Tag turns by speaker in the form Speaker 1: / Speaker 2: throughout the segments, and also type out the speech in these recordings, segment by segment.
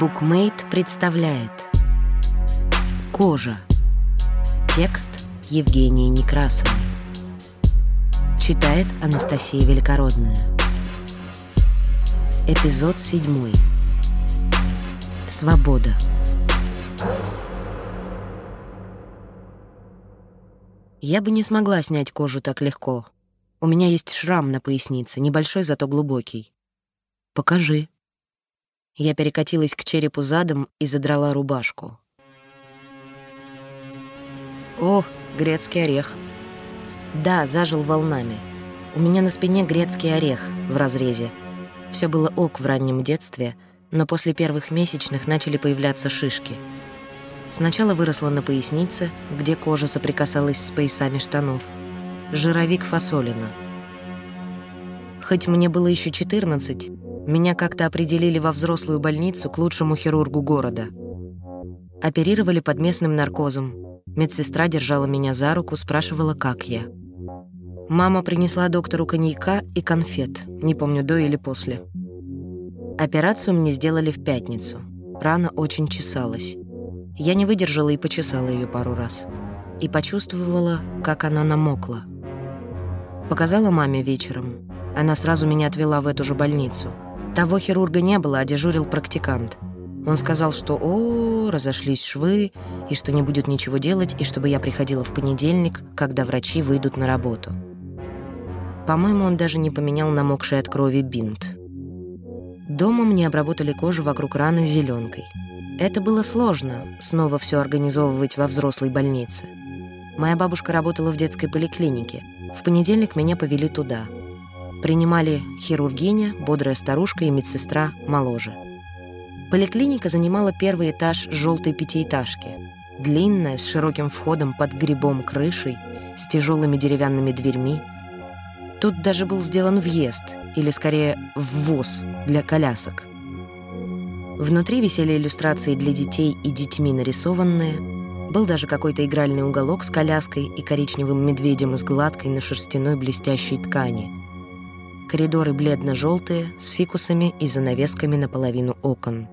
Speaker 1: Букмейт представляет Кожа Текст Евгения Некрасова Читает Анастасия Великородная Эпизод седьмой Свобода Я бы не смогла снять кожу так легко. У меня есть шрам на пояснице, небольшой, зато глубокий. Покажи. Я перекатилась к черепу задом и задрала рубашку. О, грецкий орех. Да, зажил волнами. У меня на спине грецкий орех в разрезе. Все было ок в раннем детстве, но после первых месячных начали появляться шишки. Сначала выросла на пояснице, где кожа соприкасалась с поясами штанов. Жировик фасолина. Хоть мне было еще 14, меня как-то определили во взрослую больницу к лучшему хирургу города. Оперировали под местным наркозом. Медсестра держала меня за руку, спрашивала, как я. Мама принесла доктору коньяка и конфет, не помню, до или после. Операцию мне сделали в пятницу. Рана очень чесалась. Я не выдержала и почесала ее пару раз. И почувствовала, как она намокла. Показала маме вечером. Она сразу меня отвела в эту же больницу — того хирурга не было, а дежурил практикант. Он сказал, что «О, разошлись швы, и что не будет ничего делать, и чтобы я приходила в понедельник, когда врачи выйдут на работу». По-моему, он даже не поменял намокший от крови бинт. Дома мне обработали кожу вокруг раны зеленкой. Это было сложно, снова все организовывать во взрослой больнице. Моя бабушка работала в детской поликлинике. В понедельник меня повели туда — Принимали хирургиня, бодрая старушка и медсестра моложе. Поликлиника занимала первый этаж желтой пятиэтажки. Длинная, с широким входом под грибом крышей, с тяжелыми деревянными дверьми. Тут даже был сделан въезд, или скорее ввоз для колясок. Внутри висели иллюстрации для детей и детьми нарисованные. Был даже какой-то игральный уголок с коляской и коричневым медведем из гладкой, но шерстяной блестящей ткани — коридоры бледно-желтые, с фикусами и занавесками наполовину окон.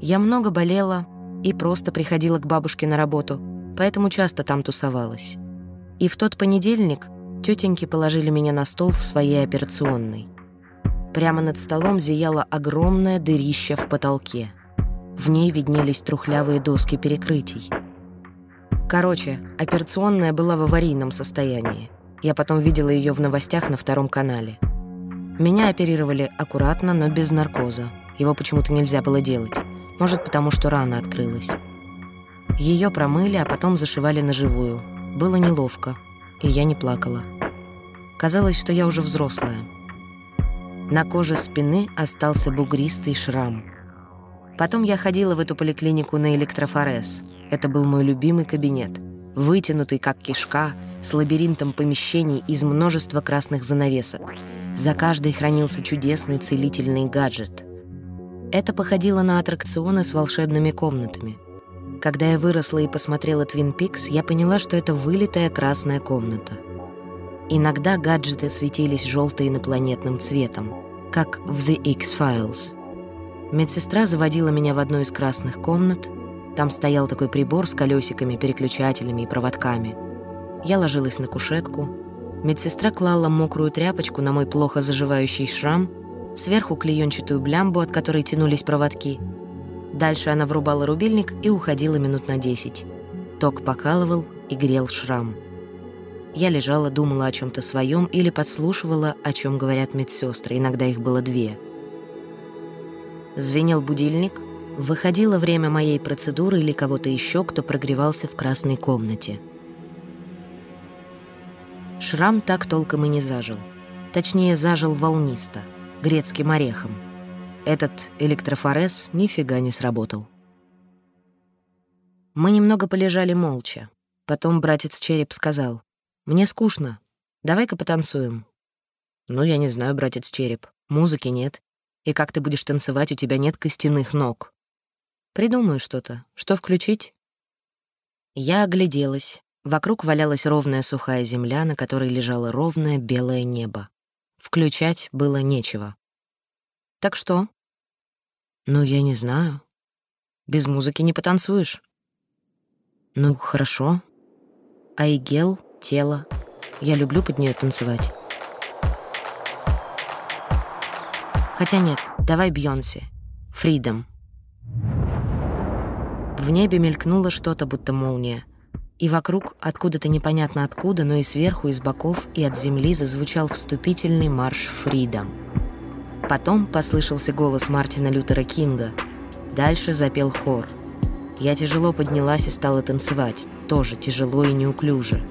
Speaker 1: Я много болела и просто приходила к бабушке на работу, поэтому часто там тусовалась. И в тот понедельник тетеньки положили меня на стол в своей операционной. Прямо над столом зияло огромное дырище в потолке. В ней виднелись трухлявые доски перекрытий. Короче, операционная была в аварийном состоянии. Я потом видела ее в новостях на втором канале. Меня оперировали аккуратно, но без наркоза. Его почему-то нельзя было делать. Может, потому что рана открылась. Ее промыли, а потом зашивали на живую. Было неловко, и я не плакала. Казалось, что я уже взрослая. На коже спины остался бугристый шрам. Потом я ходила в эту поликлинику на электрофорез. Это был мой любимый кабинет. Вытянутый, как кишка, с лабиринтом помещений из множества красных занавесок. За каждой хранился чудесный целительный гаджет. Это походило на аттракционы с волшебными комнатами. Когда я выросла и посмотрела «Твин Пикс», я поняла, что это вылитая красная комната. Иногда гаджеты светились желто-инопланетным цветом, как в «The X-Files». Медсестра заводила меня в одну из красных комнат. Там стоял такой прибор с колесиками, переключателями и проводками. Я ложилась на кушетку — Медсестра клала мокрую тряпочку на мой плохо заживающий шрам, сверху клеенчатую блямбу, от которой тянулись проводки. Дальше она врубала рубильник и уходила минут на десять. Ток покалывал и грел шрам. Я лежала, думала о чем то своем или подслушивала, о чем говорят медсестры. Иногда их было две. Звенел будильник. Выходило время моей процедуры или кого-то еще, кто прогревался в красной комнате. Шрам так толком и не зажил. Точнее, зажил волнисто, грецким орехом. Этот электрофорез нифига не сработал. Мы немного полежали молча. Потом братец Череп сказал, «Мне скучно. Давай-ка потанцуем». «Ну, я не знаю, братец Череп. Музыки нет. И как ты будешь танцевать, у тебя нет костяных ног». «Придумаю что-то. Что включить?» Я огляделась. Вокруг валялась ровная сухая земля, на которой лежало ровное белое небо. Включать было нечего. «Так что?» «Ну, я не знаю. Без музыки не потанцуешь. Ну, хорошо. А Игел — тело. Я люблю под нее танцевать. Хотя нет, давай Бьонси. Фридом. В небе мелькнуло что-то, будто молния. И вокруг, откуда-то непонятно откуда, но и сверху, и с боков, и от земли зазвучал вступительный марш «Фридом». Потом послышался голос Мартина Лютера Кинга. Дальше запел хор. Я тяжело поднялась и стала танцевать, тоже тяжело и неуклюже.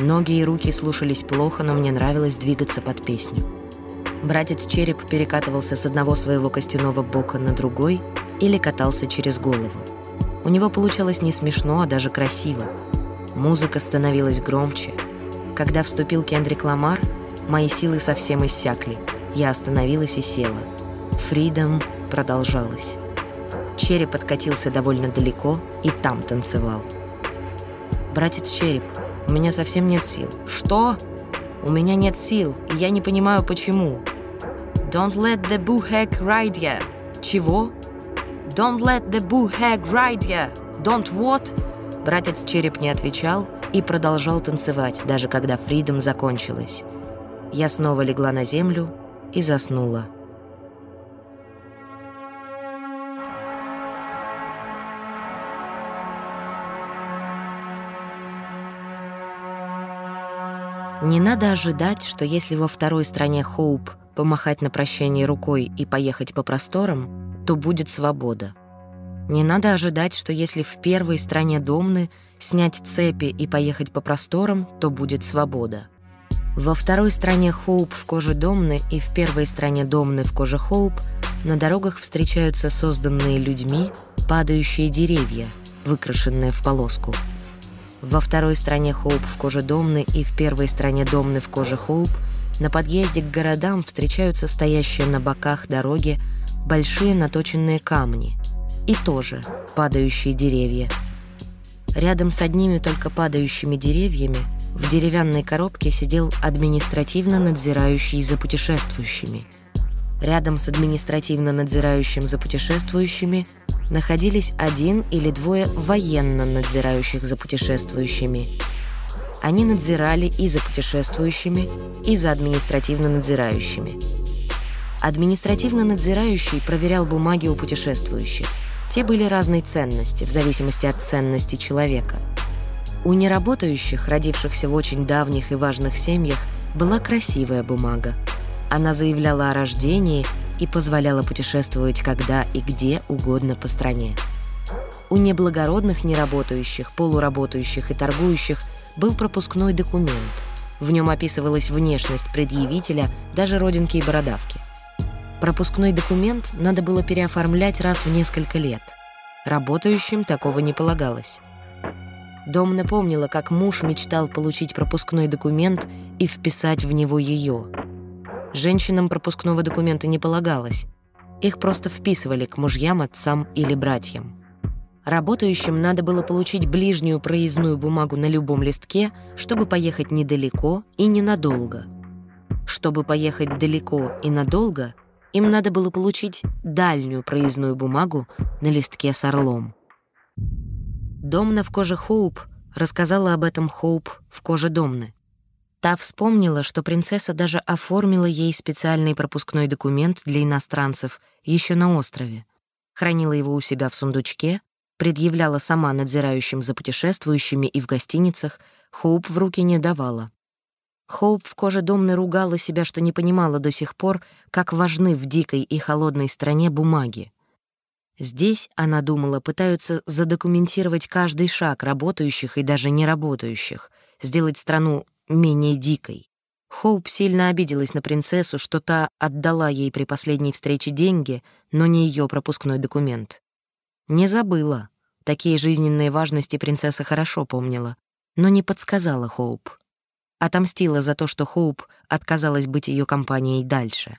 Speaker 1: Ноги и руки слушались плохо, но мне нравилось двигаться под песню. Братец Череп перекатывался с одного своего костяного бока на другой или катался через голову. У него получалось не смешно, а даже красиво. Музыка становилась громче. Когда вступил Кендрик Ламар, мои силы совсем иссякли. Я остановилась и села. Фридом продолжалась. Череп откатился довольно далеко и там танцевал. «Братец Череп, у меня совсем нет сил». «Что?» «У меня нет сил, и я не понимаю, почему». «Don't let the boo hag ride ya». «Чего?» «Don't let the boo hag ride ya». «Don't what?» Братец Череп не отвечал и продолжал танцевать, даже когда Фридом закончилась. Я снова легла на землю и заснула. Не надо ожидать, что если во второй стране Хоуп помахать на прощание рукой и поехать по просторам, то будет свобода. Не надо ожидать, что если в первой стране Домны снять цепи и поехать по просторам, то будет свобода. Во второй стране Хоуп в коже Домны и в первой стране Домны в коже Хоуп на дорогах встречаются созданные людьми падающие деревья, выкрашенные в полоску – во второй стране Хоуп в коже Домны и в первой стране Домны в коже Хоуп на подъезде к городам встречаются стоящие на боках дороги большие наточенные камни и тоже падающие деревья. Рядом с одними только падающими деревьями в деревянной коробке сидел административно надзирающий за путешествующими. Рядом с административно надзирающим за путешествующими – находились один или двое военно надзирающих за путешествующими. Они надзирали и за путешествующими, и за административно надзирающими. Административно надзирающий проверял бумаги у путешествующих. Те были разной ценности, в зависимости от ценности человека. У неработающих, родившихся в очень давних и важных семьях, была красивая бумага. Она заявляла о рождении и позволяла путешествовать когда и где угодно по стране. У неблагородных неработающих, полуработающих и торгующих был пропускной документ. В нем описывалась внешность предъявителя, даже родинки и бородавки. Пропускной документ надо было переоформлять раз в несколько лет. Работающим такого не полагалось. Дом напомнила, как муж мечтал получить пропускной документ и вписать в него ее – Женщинам пропускного документа не полагалось. Их просто вписывали к мужьям, отцам или братьям. Работающим надо было получить ближнюю проездную бумагу на любом листке, чтобы поехать недалеко и ненадолго. Чтобы поехать далеко и надолго, им надо было получить дальнюю проездную бумагу на листке с орлом. Домна в коже Хоуп рассказала об этом Хоуп в коже Домны. Та вспомнила, что принцесса даже оформила ей специальный пропускной документ для иностранцев еще на острове, хранила его у себя в сундучке, предъявляла сама надзирающим за путешествующими и в гостиницах, Хоуп в руки не давала. Хоуп в коже домны ругала себя, что не понимала до сих пор, как важны в дикой и холодной стране бумаги. Здесь, она думала, пытаются задокументировать каждый шаг работающих и даже неработающих, сделать страну менее дикой. Хоуп сильно обиделась на принцессу, что та отдала ей при последней встрече деньги, но не ее пропускной документ. Не забыла. Такие жизненные важности принцесса хорошо помнила, но не подсказала Хоуп. Отомстила за то, что Хоуп отказалась быть ее компанией дальше.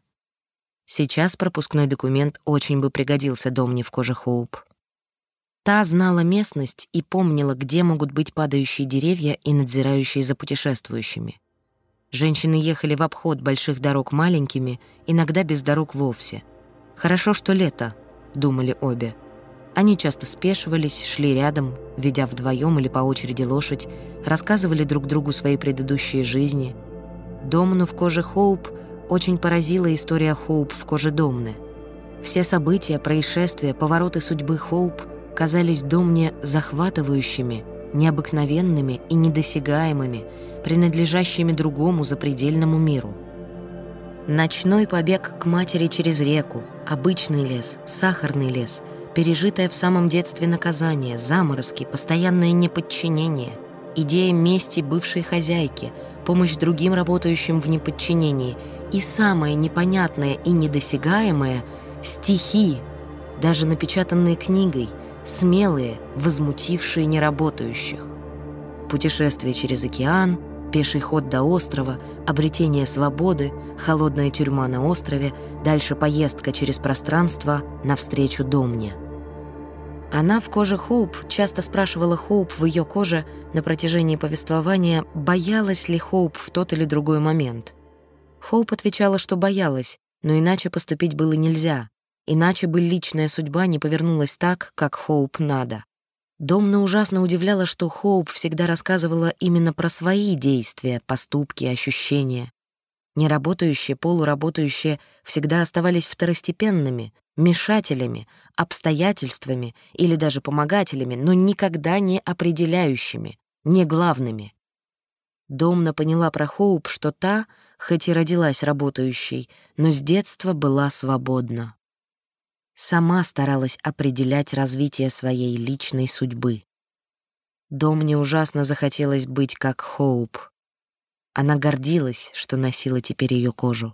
Speaker 1: Сейчас пропускной документ очень бы пригодился Домне в коже Хоуп. Та знала местность и помнила, где могут быть падающие деревья и надзирающие за путешествующими. Женщины ехали в обход больших дорог маленькими, иногда без дорог вовсе. «Хорошо, что лето», — думали обе. Они часто спешивались, шли рядом, ведя вдвоем или по очереди лошадь, рассказывали друг другу свои предыдущие жизни. Домну в коже Хоуп очень поразила история Хоуп в коже Домны. Все события, происшествия, повороты судьбы Хоуп казались Домне захватывающими, необыкновенными и недосягаемыми, принадлежащими другому запредельному миру. Ночной побег к матери через реку, обычный лес, сахарный лес — пережитое в самом детстве наказание, заморозки, постоянное неподчинение, идея мести бывшей хозяйки, помощь другим работающим в неподчинении и самое непонятное и недосягаемое — стихи, даже напечатанные книгой, смелые, возмутившие неработающих. Путешествие через океан, пеший ход до острова, обретение свободы, холодная тюрьма на острове, дальше поездка через пространство навстречу Домне — она в коже Хоуп часто спрашивала Хоуп в ее коже на протяжении повествования, боялась ли Хоуп в тот или другой момент. Хоуп отвечала, что боялась, но иначе поступить было нельзя, иначе бы личная судьба не повернулась так, как Хоуп надо. Домна ужасно удивляла, что Хоуп всегда рассказывала именно про свои действия, поступки, ощущения. Неработающие, полуработающие всегда оставались второстепенными, мешателями, обстоятельствами или даже помогателями, но никогда не определяющими, не главными. Домна поняла про Хоуп, что та, хоть и родилась работающей, но с детства была свободна. Сама старалась определять развитие своей личной судьбы. Домне ужасно захотелось быть как Хоуп. Она гордилась, что носила теперь ее кожу.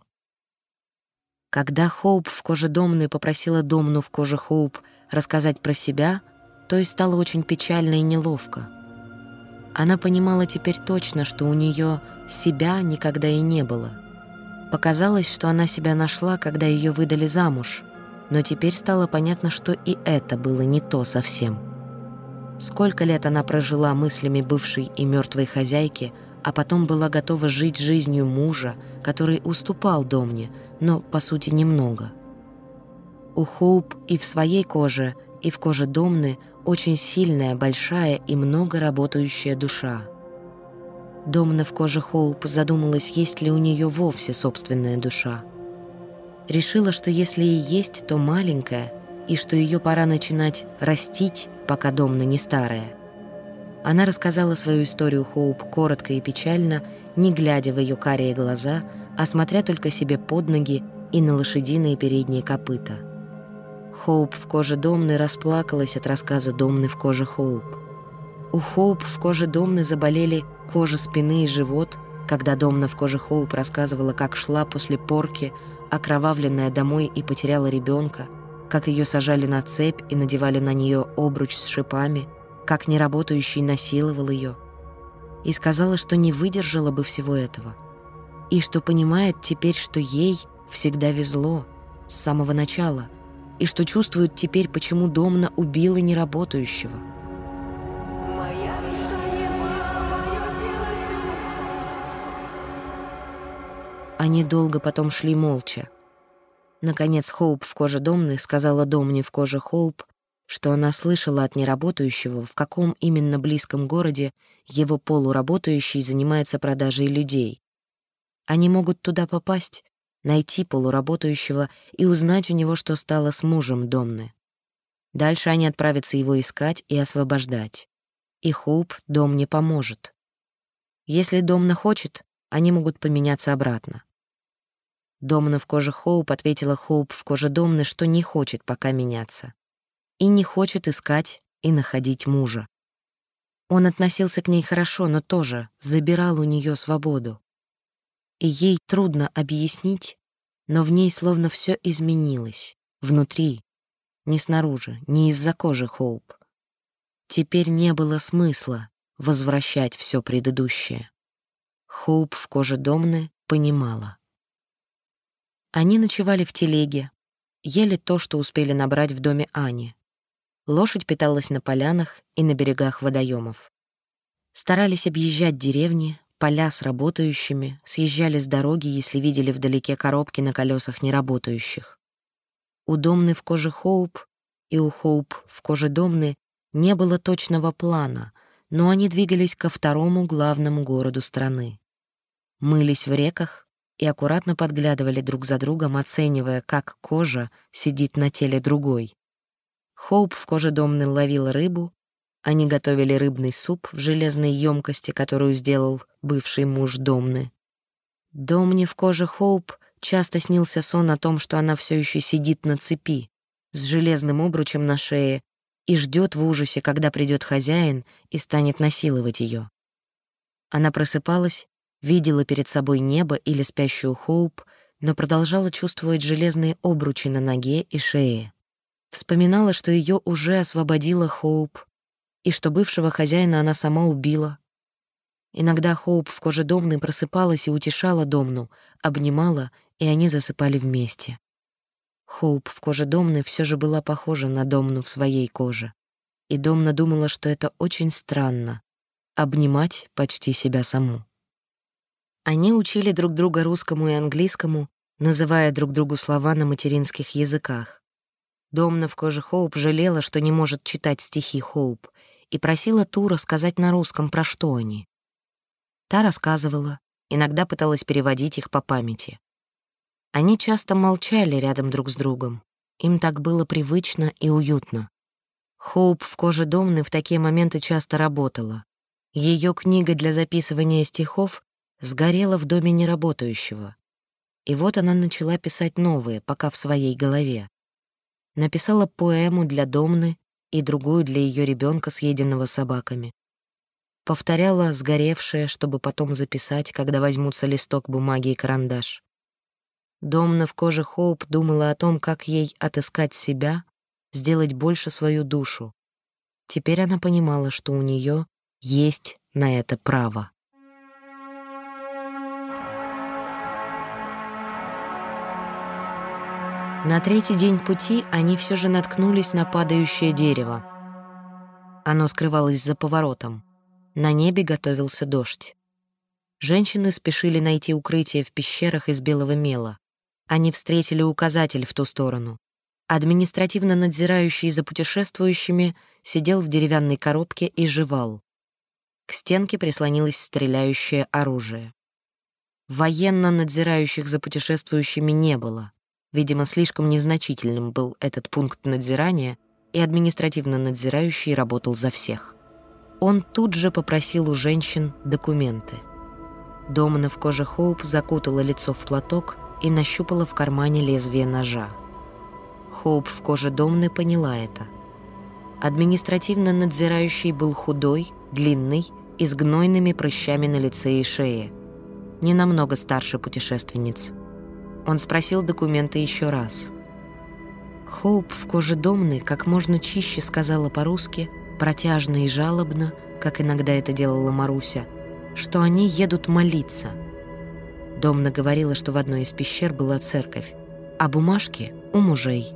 Speaker 1: Когда Хоуп в коже Домны попросила Домну в коже Хоуп рассказать про себя, то и стало очень печально и неловко. Она понимала теперь точно, что у нее себя никогда и не было. Показалось, что она себя нашла, когда ее выдали замуж, но теперь стало понятно, что и это было не то совсем. Сколько лет она прожила мыслями бывшей и мертвой хозяйки – а потом была готова жить жизнью мужа, который уступал Домне, но, по сути, немного. У Хоуп и в своей коже, и в коже Домны очень сильная, большая и много работающая душа. Домна в коже Хоуп задумалась, есть ли у нее вовсе собственная душа. Решила, что если и есть, то маленькая, и что ее пора начинать растить, пока Домна не старая – она рассказала свою историю Хоуп коротко и печально, не глядя в ее карие глаза, а смотря только себе под ноги и на лошадиные передние копыта. Хоуп в коже Домны расплакалась от рассказа Домны в коже Хоуп. У Хоуп в коже Домны заболели кожа спины и живот, когда Домна в коже Хоуп рассказывала, как шла после порки, окровавленная домой и потеряла ребенка, как ее сажали на цепь и надевали на нее обруч с шипами – как неработающий насиловал ее, и сказала, что не выдержала бы всего этого, и что понимает теперь, что ей всегда везло с самого начала, и что чувствует теперь, почему Домна убила неработающего. Они долго потом шли молча. Наконец Хоуп в коже Домны сказала Домне в коже Хоуп, что она слышала от неработающего, в каком именно близком городе его полуработающий занимается продажей людей. Они могут туда попасть, найти полуработающего и узнать у него, что стало с мужем Домны. Дальше они отправятся его искать и освобождать. И Хоуп дом не поможет. Если Домна хочет, они могут поменяться обратно. Домна в коже Хоуп ответила Хоуп в коже Домны, что не хочет пока меняться и не хочет искать и находить мужа. Он относился к ней хорошо, но тоже забирал у нее свободу. И ей трудно объяснить, но в ней словно все изменилось, внутри, не снаружи, не из-за кожи Хоуп. Теперь не было смысла возвращать все предыдущее. Хоуп в коже Домны понимала. Они ночевали в телеге, ели то, что успели набрать в доме Ани. Лошадь питалась на полянах и на берегах водоемов. Старались объезжать деревни, поля с работающими, съезжали с дороги, если видели вдалеке коробки на колесах неработающих. У Домны в коже Хоуп и у Хоуп в коже Домны не было точного плана, но они двигались ко второму главному городу страны. Мылись в реках и аккуратно подглядывали друг за другом, оценивая, как кожа сидит на теле другой. Хоуп в коже Домны ловила рыбу, они готовили рыбный суп в железной емкости, которую сделал бывший муж Домны. Домне в коже Хоуп часто снился сон о том, что она все еще сидит на цепи, с железным обручем на шее и ждет в ужасе, когда придет хозяин и станет насиловать ее. Она просыпалась, видела перед собой небо или спящую Хоуп, но продолжала чувствовать железные обручи на ноге и шее. Вспоминала, что ее уже освободила Хоуп, и что бывшего хозяина она сама убила. Иногда Хоуп в коже Домны просыпалась и утешала Домну, обнимала, и они засыпали вместе. Хоуп в коже Домны все же была похожа на Домну в своей коже. И Домна думала, что это очень странно — обнимать почти себя саму. Они учили друг друга русскому и английскому, называя друг другу слова на материнских языках. Домна в коже Хоуп жалела, что не может читать стихи Хоуп, и просила Ту рассказать на русском, про что они. Та рассказывала, иногда пыталась переводить их по памяти. Они часто молчали рядом друг с другом. Им так было привычно и уютно. Хоуп в коже Домны в такие моменты часто работала. Ее книга для записывания стихов сгорела в доме неработающего. И вот она начала писать новые, пока в своей голове. Написала поэму для Домны и другую для ее ребенка, съеденного собаками. Повторяла сгоревшее, чтобы потом записать, когда возьмутся листок бумаги и карандаш. Домна в коже Хоуп думала о том, как ей отыскать себя, сделать больше свою душу. Теперь она понимала, что у нее есть на это право. На третий день пути они все же наткнулись на падающее дерево. Оно скрывалось за поворотом. На небе готовился дождь. Женщины спешили найти укрытие в пещерах из белого мела. Они встретили указатель в ту сторону. Административно надзирающий за путешествующими сидел в деревянной коробке и жевал. К стенке прислонилось стреляющее оружие. Военно надзирающих за путешествующими не было. Видимо, слишком незначительным был этот пункт надзирания, и административно надзирающий работал за всех. Он тут же попросил у женщин документы. Домна в коже Хоуп закутала лицо в платок и нащупала в кармане лезвие ножа. Хоуп в коже Домны поняла это. Административно надзирающий был худой, длинный и с гнойными прыщами на лице и шее. Не намного старше путешественниц. Он спросил документы еще раз. Хоуп в коже Домны как можно чище сказала по-русски, протяжно и жалобно, как иногда это делала Маруся, что они едут молиться. Домна говорила, что в одной из пещер была церковь, а бумажки — у мужей.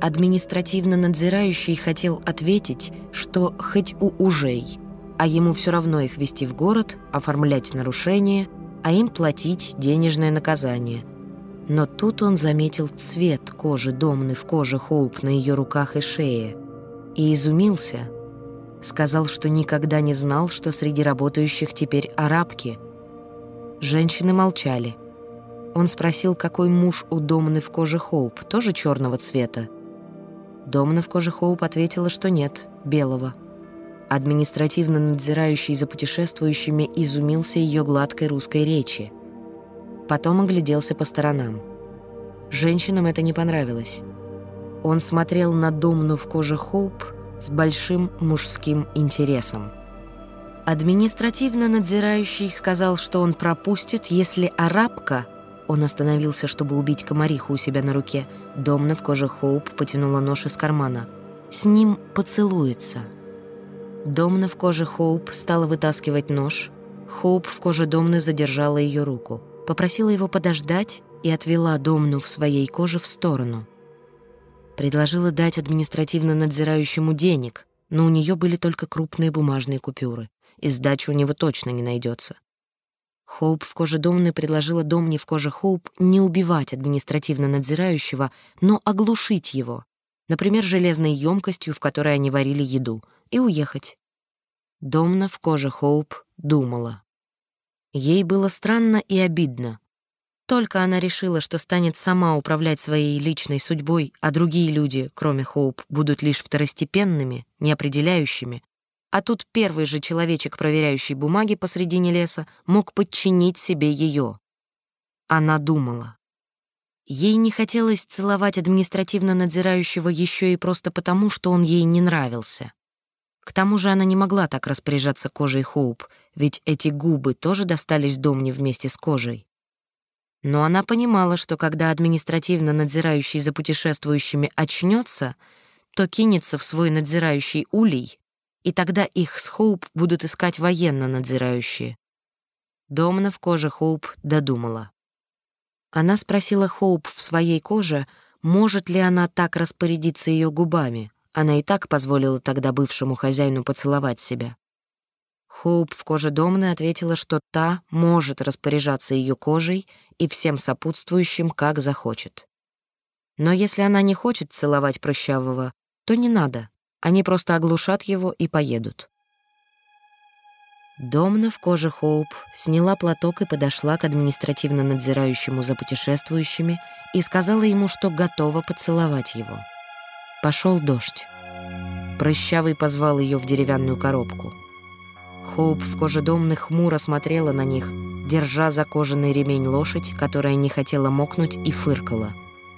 Speaker 1: Административно надзирающий хотел ответить, что хоть у ужей, а ему все равно их вести в город, оформлять нарушения, а им платить денежное наказание — но тут он заметил цвет кожи Домны в коже Хоуп на ее руках и шее и изумился. Сказал, что никогда не знал, что среди работающих теперь арабки. Женщины молчали. Он спросил, какой муж у Домны в коже Хоуп, тоже черного цвета. Домна в коже Хоуп ответила, что нет, белого. Административно надзирающий за путешествующими изумился ее гладкой русской речи. Потом огляделся по сторонам. Женщинам это не понравилось. Он смотрел на Домну в коже Хоуп с большим мужским интересом. Административно надзирающий сказал, что он пропустит, если арабка... Он остановился, чтобы убить комариху у себя на руке. Домна в коже Хоуп потянула нож из кармана. С ним поцелуется. Домна в коже Хоуп стала вытаскивать нож. Хоуп в коже Домны задержала ее руку попросила его подождать и отвела Домну в своей коже в сторону. Предложила дать административно надзирающему денег, но у нее были только крупные бумажные купюры, и сдачи у него точно не найдется. Хоуп в коже Домны предложила Домне в коже Хоуп не убивать административно надзирающего, но оглушить его. например, железной емкостью, в которой они варили еду, и уехать. Домна в коже Хоуп думала. Ей было странно и обидно. Только она решила, что станет сама управлять своей личной судьбой, а другие люди, кроме Хоуп, будут лишь второстепенными, неопределяющими, а тут первый же человечек, проверяющий бумаги посредине леса, мог подчинить себе ее. Она думала. Ей не хотелось целовать административно надзирающего еще и просто потому, что он ей не нравился. К тому же она не могла так распоряжаться кожей Хоуп, ведь эти губы тоже достались Домне вместе с кожей. Но она понимала, что когда административно надзирающий за путешествующими очнется, то кинется в свой надзирающий улей, и тогда их с Хоуп будут искать военно надзирающие. Домна в коже Хоуп додумала. Она спросила Хоуп в своей коже, может ли она так распорядиться ее губами. Она и так позволила тогда бывшему хозяину поцеловать себя. Хоуп в коже Домны ответила, что та может распоряжаться ее кожей и всем сопутствующим, как захочет. Но если она не хочет целовать прыщавого, то не надо. Они просто оглушат его и поедут. Домна в коже Хоуп сняла платок и подошла к административно надзирающему за путешествующими и сказала ему, что готова поцеловать его. Пошел дождь. Прыщавый позвал ее в деревянную коробку. Хоуп в коже Домны хмуро смотрела на них, держа за кожаный ремень лошадь, которая не хотела мокнуть и фыркала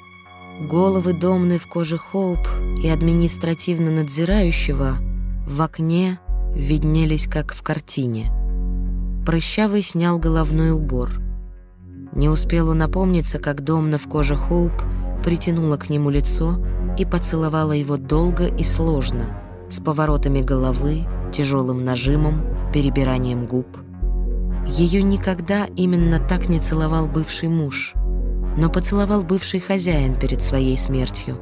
Speaker 1: — Головы домны в коже Хоуп и административно надзирающего в окне виднелись, как в картине. Прыщавый снял головной убор. Не успел он напомниться, как домна в коже Хоуп притянула к нему лицо и поцеловала его долго и сложно, с поворотами головы, тяжелым нажимом, перебиранием губ. Ее никогда именно так не целовал бывший муж — но поцеловал бывший хозяин перед своей смертью.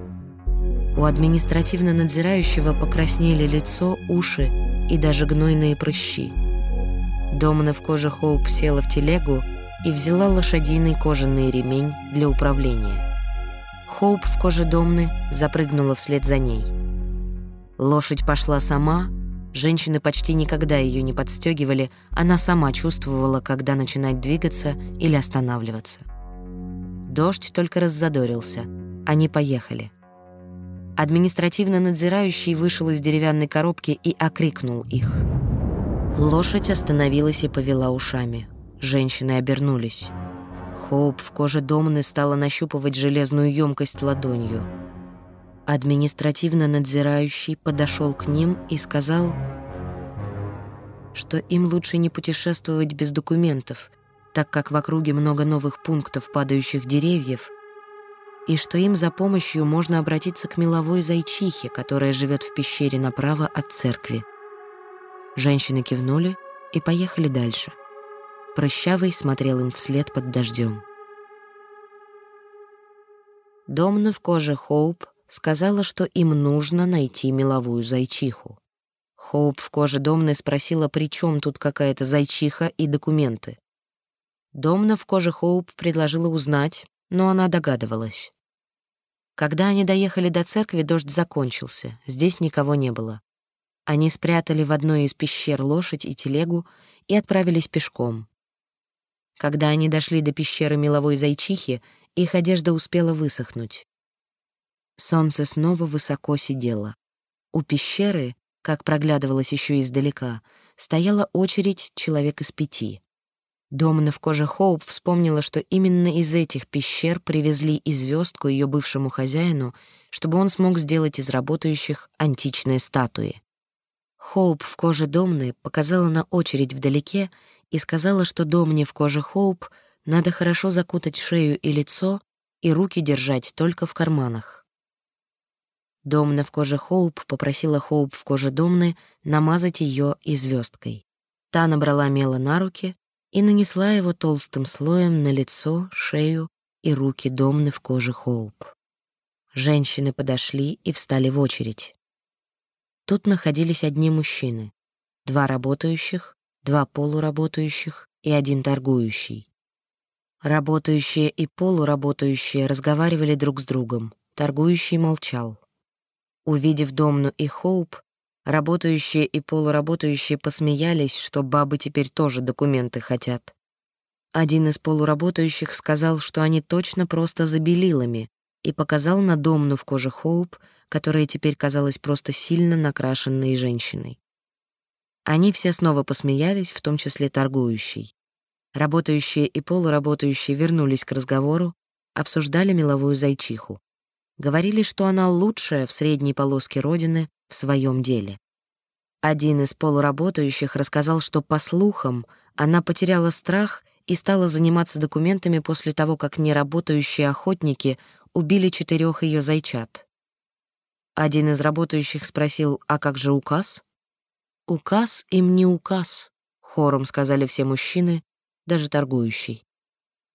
Speaker 1: У административно надзирающего покраснели лицо, уши и даже гнойные прыщи. Домна в коже Хоуп села в телегу и взяла лошадиный кожаный ремень для управления. Хоуп в коже Домны запрыгнула вслед за ней. Лошадь пошла сама, женщины почти никогда ее не подстегивали, она сама чувствовала, когда начинать двигаться или останавливаться. Дождь только раззадорился. Они поехали. Административно надзирающий вышел из деревянной коробки и окрикнул их. Лошадь остановилась и повела ушами. Женщины обернулись. Хоуп в коже Домны стала нащупывать железную емкость ладонью. Административно надзирающий подошел к ним и сказал, что им лучше не путешествовать без документов, так как в округе много новых пунктов падающих деревьев, и что им за помощью можно обратиться к меловой зайчихе, которая живет в пещере направо от церкви. Женщины кивнули и поехали дальше. Прощавый смотрел им вслед под дождем. Домна в коже Хоуп сказала, что им нужно найти меловую зайчиху. Хоуп в коже Домны спросила, при чем тут какая-то зайчиха и документы. Домна в коже Хоуп предложила узнать, но она догадывалась. Когда они доехали до церкви, дождь закончился, здесь никого не было. Они спрятали в одной из пещер лошадь и телегу и отправились пешком. Когда они дошли до пещеры меловой зайчихи, их одежда успела высохнуть. Солнце снова высоко сидело. У пещеры, как проглядывалось еще издалека, стояла очередь человек из пяти — Домна в коже Хоуп вспомнила, что именно из этих пещер привезли и звездку ее бывшему хозяину, чтобы он смог сделать из работающих античные статуи. Хоуп в коже Домны показала на очередь вдалеке и сказала, что Домне в коже Хоуп надо хорошо закутать шею и лицо и руки держать только в карманах. Домна в коже Хоуп попросила Хоуп в коже Домны намазать ее и звездкой. Та набрала мела на руки, и нанесла его толстым слоем на лицо, шею и руки Домны в коже Хоуп. Женщины подошли и встали в очередь. Тут находились одни мужчины, два работающих, два полуработающих и один торгующий. Работающие и полуработающие разговаривали друг с другом, торгующий молчал. Увидев Домну и Хоуп, работающие и полуработающие посмеялись, что бабы теперь тоже документы хотят. Один из полуработающих сказал, что они точно просто за белилами, и показал на Домну в коже Хоуп, которая теперь казалась просто сильно накрашенной женщиной. Они все снова посмеялись, в том числе торгующий. Работающие и полуработающие вернулись к разговору, обсуждали меловую зайчиху. Говорили, что она лучшая в средней полоске Родины в своем деле. Один из полуработающих рассказал, что, по слухам, она потеряла страх и стала заниматься документами после того, как неработающие охотники убили четырех ее зайчат. Один из работающих спросил, а как же указ? «Указ им не указ», — хором сказали все мужчины, даже торгующий.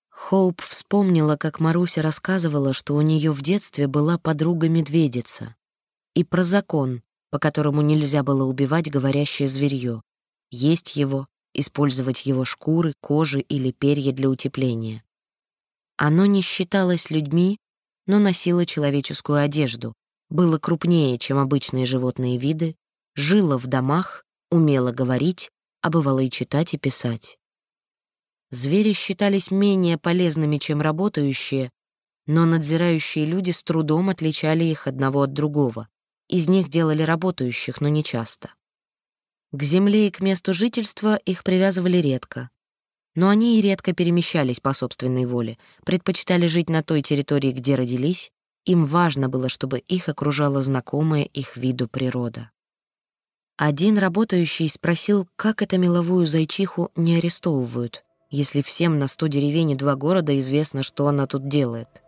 Speaker 1: Хоуп вспомнила, как Маруся рассказывала, что у нее в детстве была подруга-медведица, и про закон, по которому нельзя было убивать говорящее зверье, есть его, использовать его шкуры, кожи или перья для утепления. Оно не считалось людьми, но носило человеческую одежду, было крупнее, чем обычные животные виды, жило в домах, умело говорить, а бывало и читать и писать. Звери считались менее полезными, чем работающие, но надзирающие люди с трудом отличали их одного от другого. Из них делали работающих, но не часто. К земле и к месту жительства их привязывали редко. Но они и редко перемещались по собственной воле, предпочитали жить на той территории, где родились, им важно было, чтобы их окружала знакомая их виду природа. Один работающий спросил, как это меловую зайчиху не арестовывают если всем на сто деревень и два города известно, что она тут делает.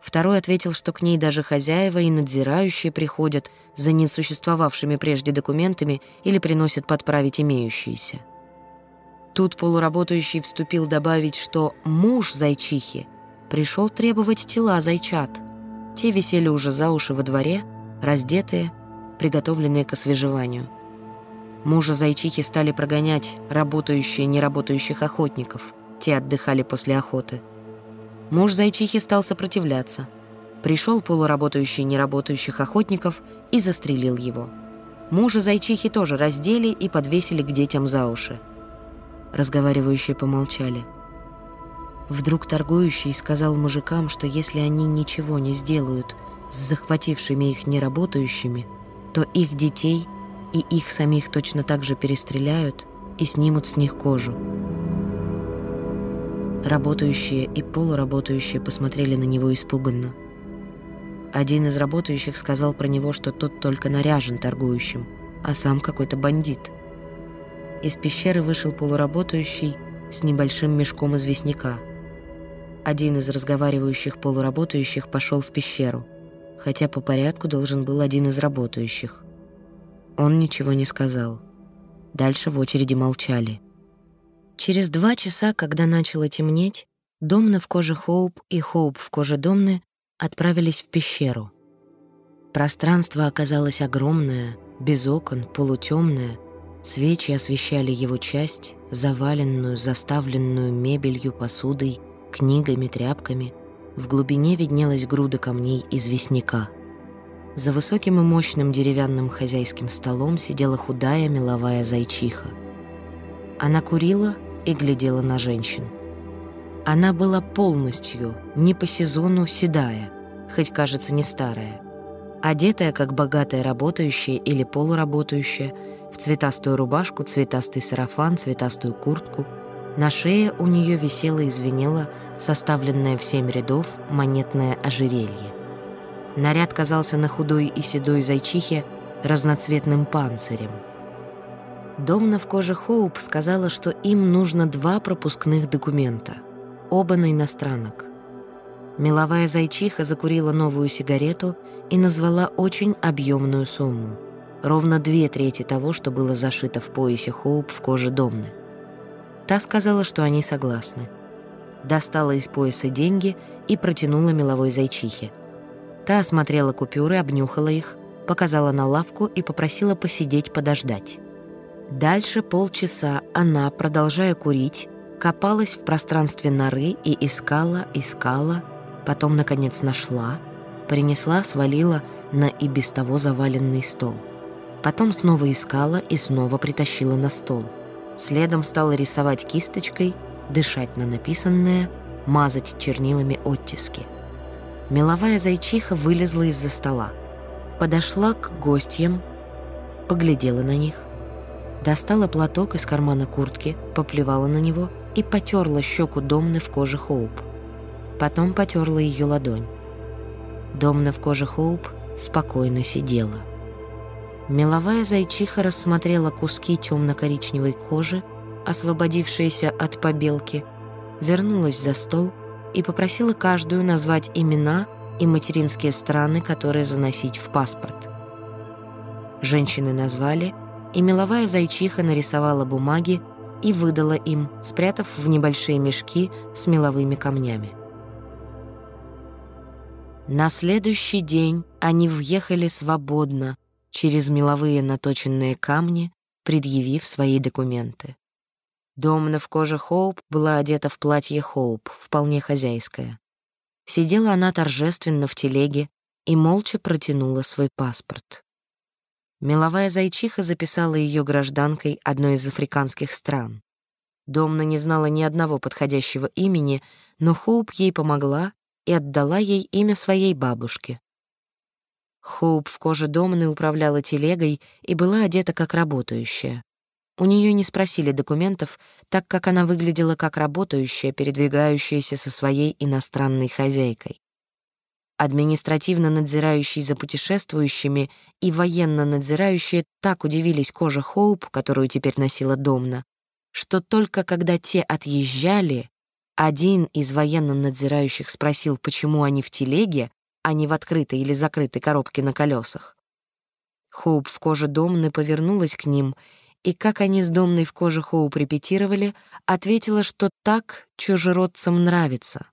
Speaker 1: Второй ответил, что к ней даже хозяева и надзирающие приходят за несуществовавшими прежде документами или приносят подправить имеющиеся. Тут полуработающий вступил добавить, что муж зайчихи пришел требовать тела зайчат. Те висели уже за уши во дворе, раздетые, приготовленные к освежеванию. Мужа зайчихи стали прогонять работающие неработающих охотников. Те отдыхали после охоты. Муж зайчихи стал сопротивляться. Пришел полуработающий неработающих охотников и застрелил его. Мужа зайчихи тоже раздели и подвесили к детям за уши. Разговаривающие помолчали. Вдруг торгующий сказал мужикам, что если они ничего не сделают с захватившими их неработающими, то их детей и их самих точно так же перестреляют и снимут с них кожу. Работающие и полуработающие посмотрели на него испуганно. Один из работающих сказал про него, что тот только наряжен торгующим, а сам какой-то бандит. Из пещеры вышел полуработающий с небольшим мешком известняка. Один из разговаривающих полуработающих пошел в пещеру, хотя по порядку должен был один из работающих. Он ничего не сказал. Дальше в очереди молчали. Через два часа, когда начало темнеть, Домна в коже Хоуп и Хоуп в коже Домны отправились в пещеру. Пространство оказалось огромное, без окон, полутемное. Свечи освещали его часть, заваленную, заставленную мебелью, посудой, книгами, тряпками. В глубине виднелась груда камней известняка — за высоким и мощным деревянным хозяйским столом сидела худая меловая зайчиха. Она курила и глядела на женщин. Она была полностью, не по сезону, седая, хоть кажется не старая. Одетая, как богатая работающая или полуработающая, в цветастую рубашку, цветастый сарафан, цветастую куртку. На шее у нее висело и звенело составленное в семь рядов монетное ожерелье. Наряд казался на худой и седой зайчихе разноцветным панцирем. Домна в коже Хоуп сказала, что им нужно два пропускных документа, оба на иностранок. Меловая зайчиха закурила новую сигарету и назвала очень объемную сумму. Ровно две трети того, что было зашито в поясе Хоуп в коже Домны. Та сказала, что они согласны. Достала из пояса деньги и протянула меловой зайчихе – Та осмотрела купюры, обнюхала их, показала на лавку и попросила посидеть подождать. Дальше полчаса она, продолжая курить, копалась в пространстве норы и искала, искала, потом, наконец, нашла, принесла, свалила на и без того заваленный стол. Потом снова искала и снова притащила на стол. Следом стала рисовать кисточкой, дышать на написанное, мазать чернилами оттиски. Меловая зайчиха вылезла из-за стола. Подошла к гостям, поглядела на них, достала платок из кармана куртки, поплевала на него и потерла щеку Домны в коже Хоуп. Потом потерла ее ладонь. Домна в коже Хоуп спокойно сидела. Меловая зайчиха рассмотрела куски темно-коричневой кожи, освободившиеся от побелки, вернулась за стол и попросила каждую назвать имена и материнские страны, которые заносить в паспорт. Женщины назвали, и меловая зайчиха нарисовала бумаги и выдала им, спрятав в небольшие мешки с меловыми камнями. На следующий день они въехали свободно через меловые наточенные камни, предъявив свои документы. Домна в коже Хоуп была одета в платье Хоуп, вполне хозяйское. Сидела она торжественно в телеге и молча протянула свой паспорт. Меловая зайчиха записала ее гражданкой одной из африканских стран. Домна не знала ни одного подходящего имени, но Хоуп ей помогла и отдала ей имя своей бабушки. Хоуп в коже Домны управляла телегой и была одета как работающая. У нее не спросили документов, так как она выглядела как работающая, передвигающаяся со своей иностранной хозяйкой административно надзирающий за путешествующими и военно надзирающие так удивились коже Хоуп, которую теперь носила Домна, что только когда те отъезжали, один из военно надзирающих спросил, почему они в телеге, а не в открытой или закрытой коробке на колесах. Хоуп в коже Домны повернулась к ним, и как они с Домной в коже Хоуп репетировали, ответила, что так чужеродцам нравится.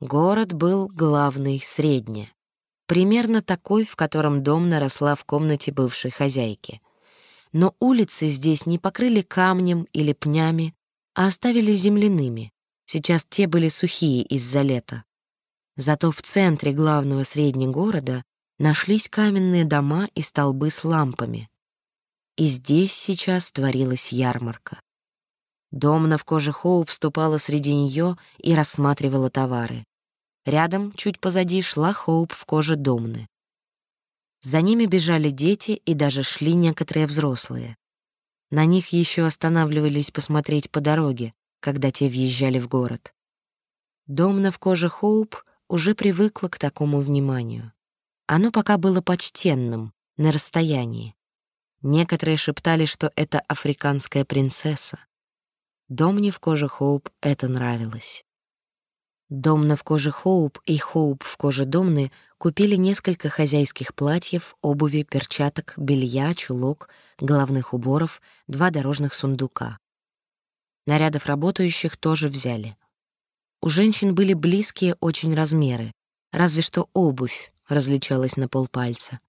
Speaker 1: Город был главный, средний. Примерно такой, в котором дом наросла в комнате бывшей хозяйки. Но улицы здесь не покрыли камнем или пнями, а оставили земляными. Сейчас те были сухие из-за лета. Зато в центре главного среднего города нашлись каменные дома и столбы с лампами. И здесь сейчас творилась ярмарка. Домна в коже Хоуп ступала среди нее и рассматривала товары. Рядом, чуть позади, шла Хоуп в коже Домны. За ними бежали дети и даже шли некоторые взрослые. На них еще останавливались посмотреть по дороге, когда те въезжали в город. Домна в коже Хоуп уже привыкла к такому вниманию. Оно пока было почтенным, на расстоянии. Некоторые шептали, что это африканская принцесса. Домне в коже Хоуп это нравилось. Домна в коже Хоуп и Хоуп в коже Домны купили несколько хозяйских платьев, обуви, перчаток, белья, чулок, головных уборов, два дорожных сундука. Нарядов работающих тоже взяли. У женщин были близкие очень размеры, разве что обувь различалась на полпальца.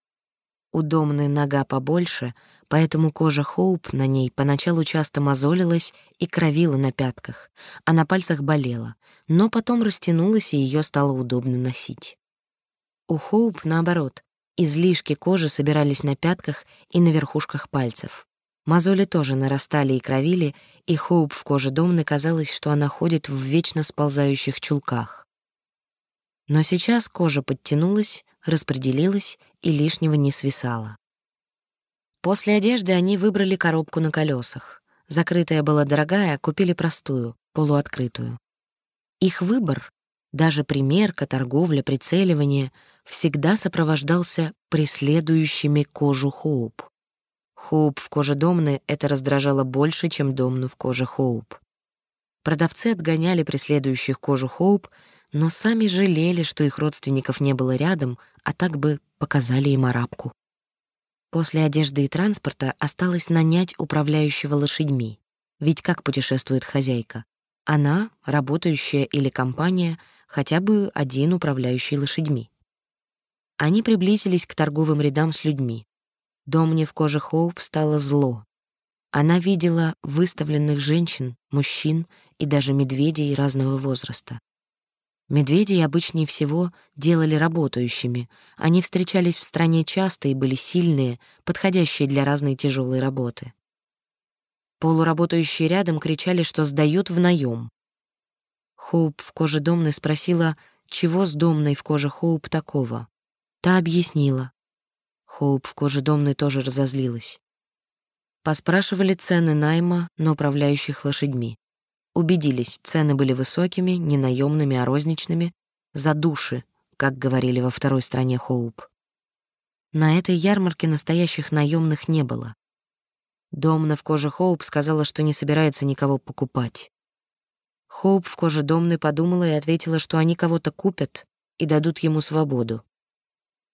Speaker 1: У нога побольше, поэтому кожа Хоуп на ней поначалу часто мозолилась и кровила на пятках, а на пальцах болела, но потом растянулась, и ее стало удобно носить. У Хоуп, наоборот, излишки кожи собирались на пятках и на верхушках пальцев. Мозоли тоже нарастали и кровили, и Хоуп в коже Домны казалось, что она ходит в вечно сползающих чулках. Но сейчас кожа подтянулась, распределилась и лишнего не свисала. После одежды они выбрали коробку на колесах. Закрытая была дорогая, купили простую, полуоткрытую. Их выбор, даже примерка, торговля, прицеливание, всегда сопровождался преследующими кожу Хоуп. Хоуп в коже Домны это раздражало больше, чем Домну в коже Хоуп. Продавцы отгоняли преследующих кожу Хоуп, но сами жалели, что их родственников не было рядом, а так бы показали им арабку. После одежды и транспорта осталось нанять управляющего лошадьми. Ведь как путешествует хозяйка? Она, работающая или компания, хотя бы один управляющий лошадьми. Они приблизились к торговым рядам с людьми. Домне в коже Хоуп стало зло. Она видела выставленных женщин, мужчин и даже медведей разного возраста. Медведей обычнее всего делали работающими. Они встречались в стране часто и были сильные, подходящие для разной тяжелой работы. Полуработающие рядом кричали, что сдают в наем. Хоуп в коже Домной спросила, чего с Домной в коже Хоуп такого. Та объяснила. Хоуп в коже Домной тоже разозлилась. Поспрашивали цены найма на управляющих лошадьми. Убедились, цены были высокими, не наемными, а розничными, за души, как говорили во второй стране Хоуп. На этой ярмарке настоящих наемных не было. Домна в коже Хоуп сказала, что не собирается никого покупать. Хоуп в коже Домны подумала и ответила, что они кого-то купят и дадут ему свободу.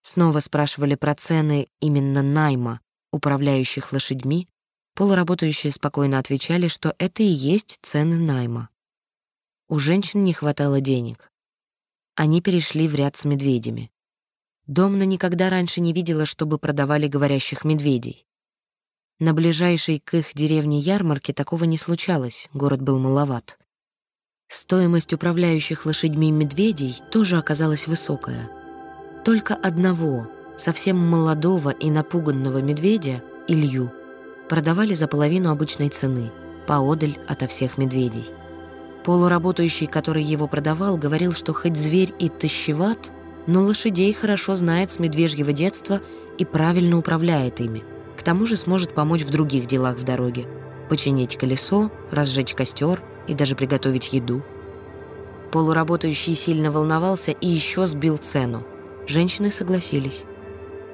Speaker 1: Снова спрашивали про цены именно найма, управляющих лошадьми, Полуработающие спокойно отвечали, что это и есть цены найма. У женщин не хватало денег. Они перешли в ряд с медведями. Домна никогда раньше не видела, чтобы продавали говорящих медведей. На ближайшей к их деревне ярмарке такого не случалось, город был маловат. Стоимость управляющих лошадьми медведей тоже оказалась высокая. Только одного, совсем молодого и напуганного медведя, Илью, продавали за половину обычной цены, поодаль ото всех медведей. Полуработающий, который его продавал, говорил, что хоть зверь и тащеват, но лошадей хорошо знает с медвежьего детства и правильно управляет ими. К тому же сможет помочь в других делах в дороге. Починить колесо, разжечь костер и даже приготовить еду. Полуработающий сильно волновался и еще сбил цену. Женщины согласились.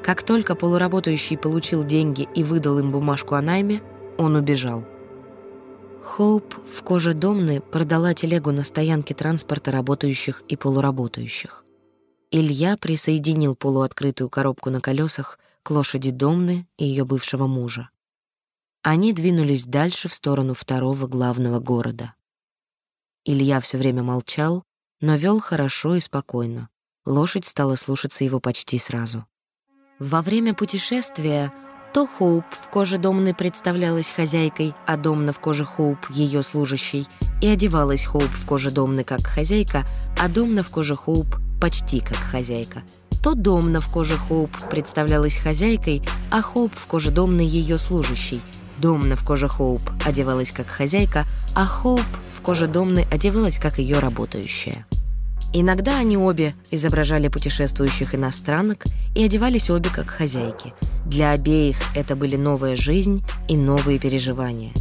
Speaker 1: Как только полуработающий получил деньги и выдал им бумажку о найме, он убежал. Хоуп в коже Домны продала телегу на стоянке транспорта работающих и полуработающих. Илья присоединил полуоткрытую коробку на колесах к лошади Домны и ее бывшего мужа. Они двинулись дальше в сторону второго главного города. Илья все время молчал, но вел хорошо и спокойно. Лошадь стала слушаться его почти сразу. Во время путешествия то Хоуп в коже Домны представлялась хозяйкой, а Домна в коже Хоуп — ее служащей, и одевалась Хоуп в коже Домны как хозяйка, а Домна в коже Хоуп почти как хозяйка. То Домна в коже Хоуп представлялась хозяйкой, а Хоуп в коже Домны ее служащей. Домна в коже Хоуп одевалась как хозяйка, а Хоуп в коже Домны одевалась как ее работающая. Иногда они обе изображали путешествующих иностранок и одевались обе как хозяйки. Для обеих это были новая жизнь и новые переживания.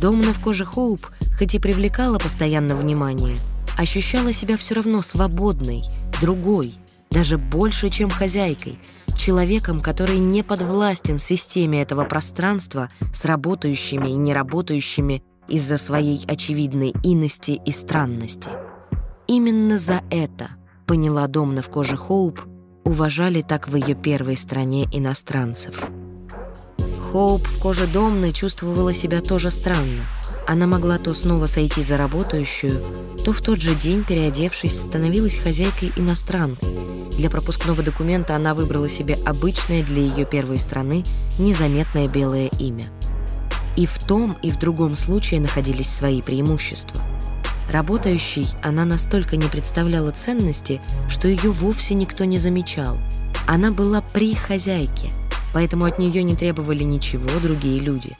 Speaker 1: Домна в коже Хоуп, хоть и привлекала постоянно внимание, ощущала себя все равно свободной, другой, даже больше, чем хозяйкой, человеком, который не подвластен системе этого пространства с работающими и неработающими из-за своей очевидной иности и странности. Именно за это, поняла Домна в коже Хоуп, уважали так в ее первой стране иностранцев. Хоуп в коже Домны чувствовала себя тоже странно. Она могла то снова сойти за работающую, то в тот же день, переодевшись, становилась хозяйкой иностранки. Для пропускного документа она выбрала себе обычное для ее первой страны незаметное белое имя. И в том, и в другом случае находились свои преимущества – Работающей она настолько не представляла ценности, что ее вовсе никто не замечал. Она была при хозяйке, поэтому от нее не требовали ничего другие люди.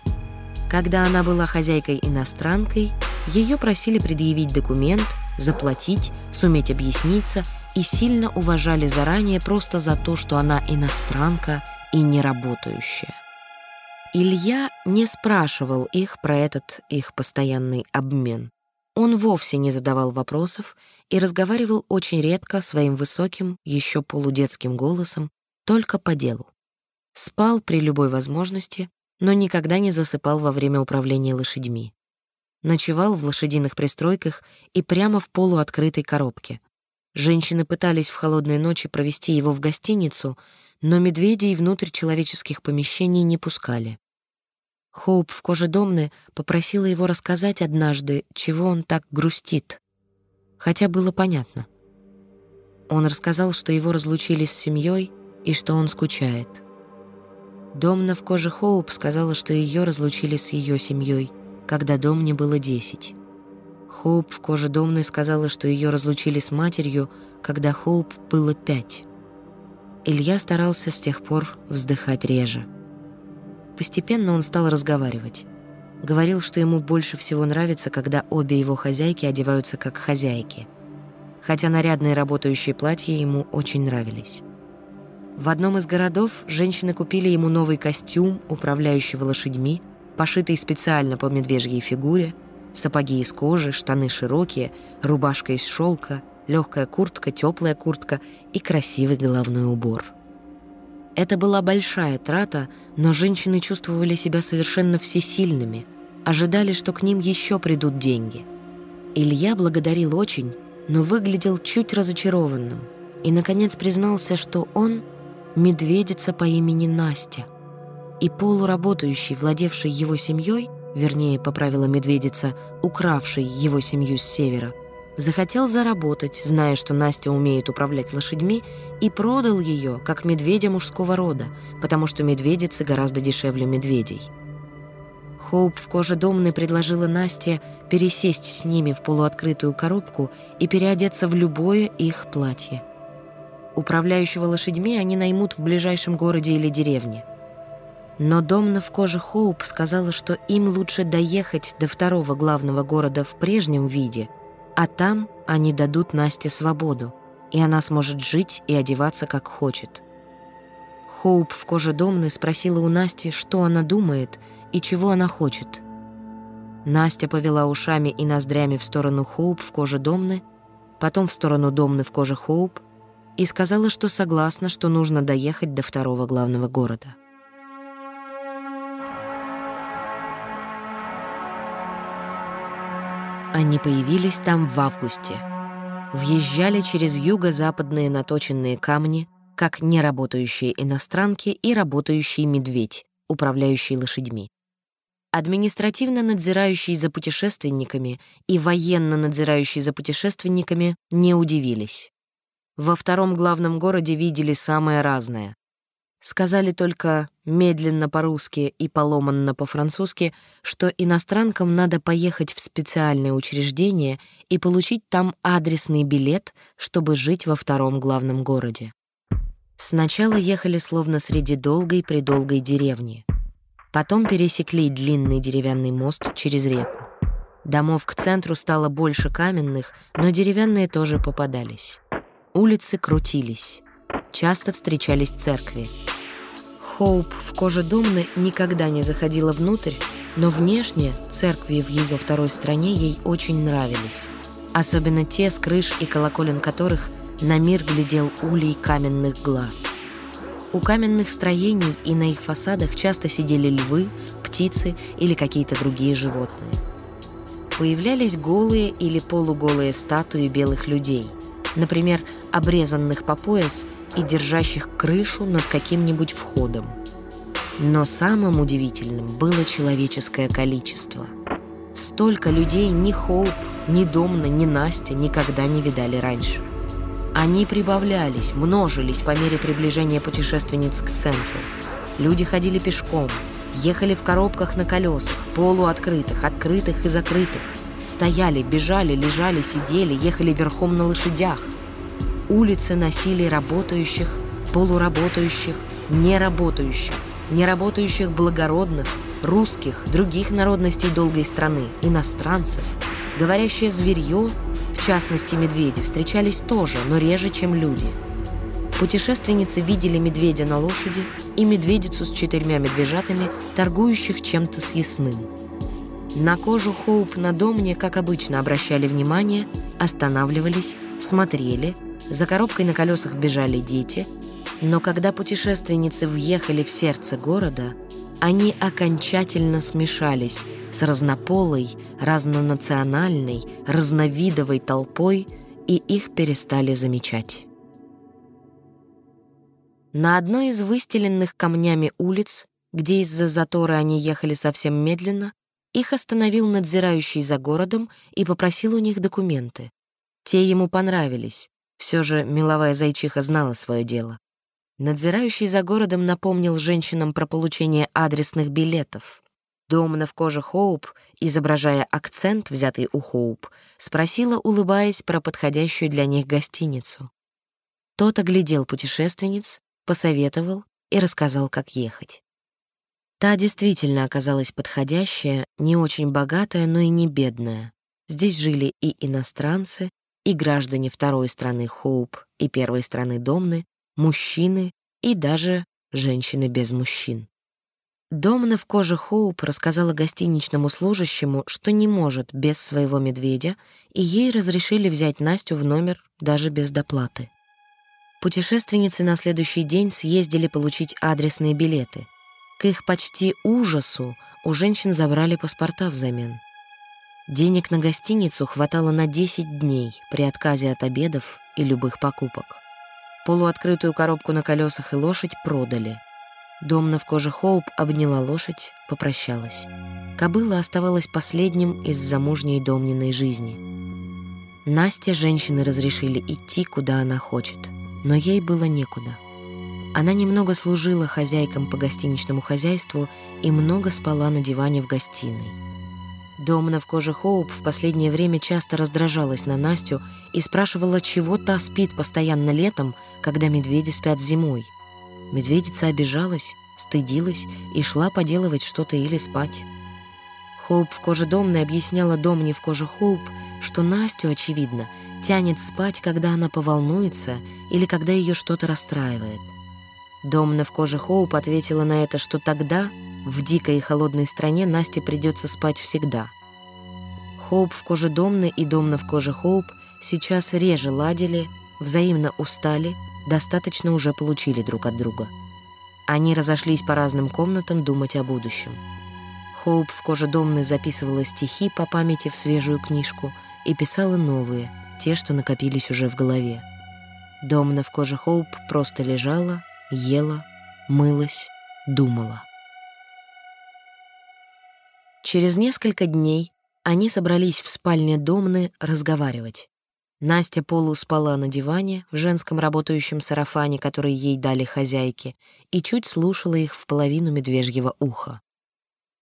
Speaker 1: Когда она была хозяйкой-иностранкой, ее просили предъявить документ, заплатить, суметь объясниться и сильно уважали заранее просто за то, что она иностранка и неработающая. Илья не спрашивал их про этот их постоянный обмен. Он вовсе не задавал вопросов и разговаривал очень редко своим высоким, еще полудетским голосом, только по делу. Спал при любой возможности, но никогда не засыпал во время управления лошадьми. Ночевал в лошадиных пристройках и прямо в полуоткрытой коробке. Женщины пытались в холодные ночи провести его в гостиницу, но медведей внутрь человеческих помещений не пускали. Хоуп в коже Домны попросила его рассказать однажды, чего он так грустит. Хотя было понятно. Он рассказал, что его разлучили с семьей и что он скучает. Домна в коже Хоуп сказала, что ее разлучили с ее семьей, когда Домне было десять. Хоуп в коже домной сказала, что ее разлучили с матерью, когда Хоуп было пять. Илья старался с тех пор вздыхать реже. Постепенно он стал разговаривать. Говорил, что ему больше всего нравится, когда обе его хозяйки одеваются как хозяйки. Хотя нарядные работающие платья ему очень нравились. В одном из городов женщины купили ему новый костюм, управляющего лошадьми, пошитый специально по медвежьей фигуре, сапоги из кожи, штаны широкие, рубашка из шелка, легкая куртка, теплая куртка и красивый головной убор. Это была большая трата, но женщины чувствовали себя совершенно всесильными, ожидали, что к ним еще придут деньги. Илья благодарил очень, но выглядел чуть разочарованным и, наконец, признался, что он — медведица по имени Настя. И полуработающий, владевший его семьей, вернее, поправила медведица, укравший его семью с севера — захотел заработать, зная, что Настя умеет управлять лошадьми, и продал ее, как медведя мужского рода, потому что медведицы гораздо дешевле медведей. Хоуп в коже домной предложила Насте пересесть с ними в полуоткрытую коробку и переодеться в любое их платье. Управляющего лошадьми они наймут в ближайшем городе или деревне. Но Домна в коже Хоуп сказала, что им лучше доехать до второго главного города в прежнем виде – а там они дадут Насте свободу, и она сможет жить и одеваться как хочет. Хоуп в коже домны спросила у Насти, что она думает и чего она хочет. Настя повела ушами и ноздрями в сторону Хоуп в коже домны, потом в сторону домны в коже Хоуп и сказала, что согласна, что нужно доехать до второго главного города. Они появились там в августе. Въезжали через юго-западные наточенные камни, как неработающие иностранки и работающий медведь, управляющий лошадьми. Административно надзирающий за путешественниками и военно надзирающий за путешественниками не удивились. Во втором главном городе видели самое разное. Сказали только медленно по-русски и поломанно по-французски, что иностранкам надо поехать в специальное учреждение и получить там адресный билет, чтобы жить во втором главном городе. Сначала ехали словно среди долгой-предолгой деревни. Потом пересекли длинный деревянный мост через реку. Домов к центру стало больше каменных, но деревянные тоже попадались. Улицы крутились. Часто встречались церкви. Хоуп в коже Домны никогда не заходила внутрь, но внешне церкви в ее второй стране ей очень нравились. Особенно те, с крыш и колоколен которых на мир глядел улей каменных глаз. У каменных строений и на их фасадах часто сидели львы, птицы или какие-то другие животные. Появлялись голые или полуголые статуи белых людей, например, обрезанных по пояс – и держащих крышу над каким-нибудь входом. Но самым удивительным было человеческое количество. Столько людей ни Хоуп, ни Домна, ни Настя никогда не видали раньше. Они прибавлялись, множились по мере приближения путешественниц к центру. Люди ходили пешком, ехали в коробках на колесах, полуоткрытых, открытых и закрытых. Стояли, бежали, лежали, сидели, ехали верхом на лошадях – Улицы носили работающих, полуработающих, неработающих, неработающих благородных, русских, других народностей долгой страны, иностранцев. Говорящее зверье, в частности медведи, встречались тоже, но реже, чем люди. Путешественницы видели медведя на лошади и медведицу с четырьмя медвежатами, торгующих чем-то съестным. На кожу Хоуп на домне, как обычно, обращали внимание, останавливались, смотрели – за коробкой на колесах бежали дети, но когда путешественницы въехали в сердце города, они окончательно смешались с разнополой, разнонациональной, разновидовой толпой, и их перестали замечать. На одной из выстеленных камнями улиц, где из-за затора они ехали совсем медленно, их остановил надзирающий за городом и попросил у них документы. Те ему понравились, все же меловая зайчиха знала свое дело. Надзирающий за городом напомнил женщинам про получение адресных билетов. Домна в коже Хоуп, изображая акцент, взятый у Хоуп, спросила, улыбаясь, про подходящую для них гостиницу. Тот оглядел путешественниц, посоветовал и рассказал, как ехать. Та действительно оказалась подходящая, не очень богатая, но и не бедная. Здесь жили и иностранцы, и граждане второй страны Хоуп и первой страны Домны, мужчины и даже женщины без мужчин. Домна в коже Хоуп рассказала гостиничному служащему, что не может без своего медведя, и ей разрешили взять Настю в номер даже без доплаты. Путешественницы на следующий день съездили получить адресные билеты. К их почти ужасу у женщин забрали паспорта взамен. Денег на гостиницу хватало на 10 дней при отказе от обедов и любых покупок. Полуоткрытую коробку на колесах и лошадь продали. Домна в коже Хоуп обняла лошадь, попрощалась. Кобыла оставалась последним из замужней домниной жизни. Насте женщины разрешили идти, куда она хочет, но ей было некуда. Она немного служила хозяйкам по гостиничному хозяйству и много спала на диване в гостиной. Домна в коже Хоуп в последнее время часто раздражалась на Настю и спрашивала, чего та спит постоянно летом, когда медведи спят зимой. Медведица обижалась, стыдилась и шла поделывать что-то или спать. Хоуп в коже Домны объясняла Домне в коже Хоуп, что Настю, очевидно, тянет спать, когда она поволнуется или когда ее что-то расстраивает. Домна в коже Хоуп ответила на это, что тогда в дикой и холодной стране Насте придется спать всегда. Хоуп в коже Домны и Домна в коже Хоуп сейчас реже ладили, взаимно устали, достаточно уже получили друг от друга. Они разошлись по разным комнатам думать о будущем. Хоуп в коже Домны записывала стихи по памяти в свежую книжку и писала новые, те, что накопились уже в голове. Домна в коже Хоуп просто лежала, ела, мылась, думала. Через несколько дней они собрались в спальне Домны разговаривать. Настя полу на диване в женском работающем сарафане, который ей дали хозяйки, и чуть слушала их в половину медвежьего уха.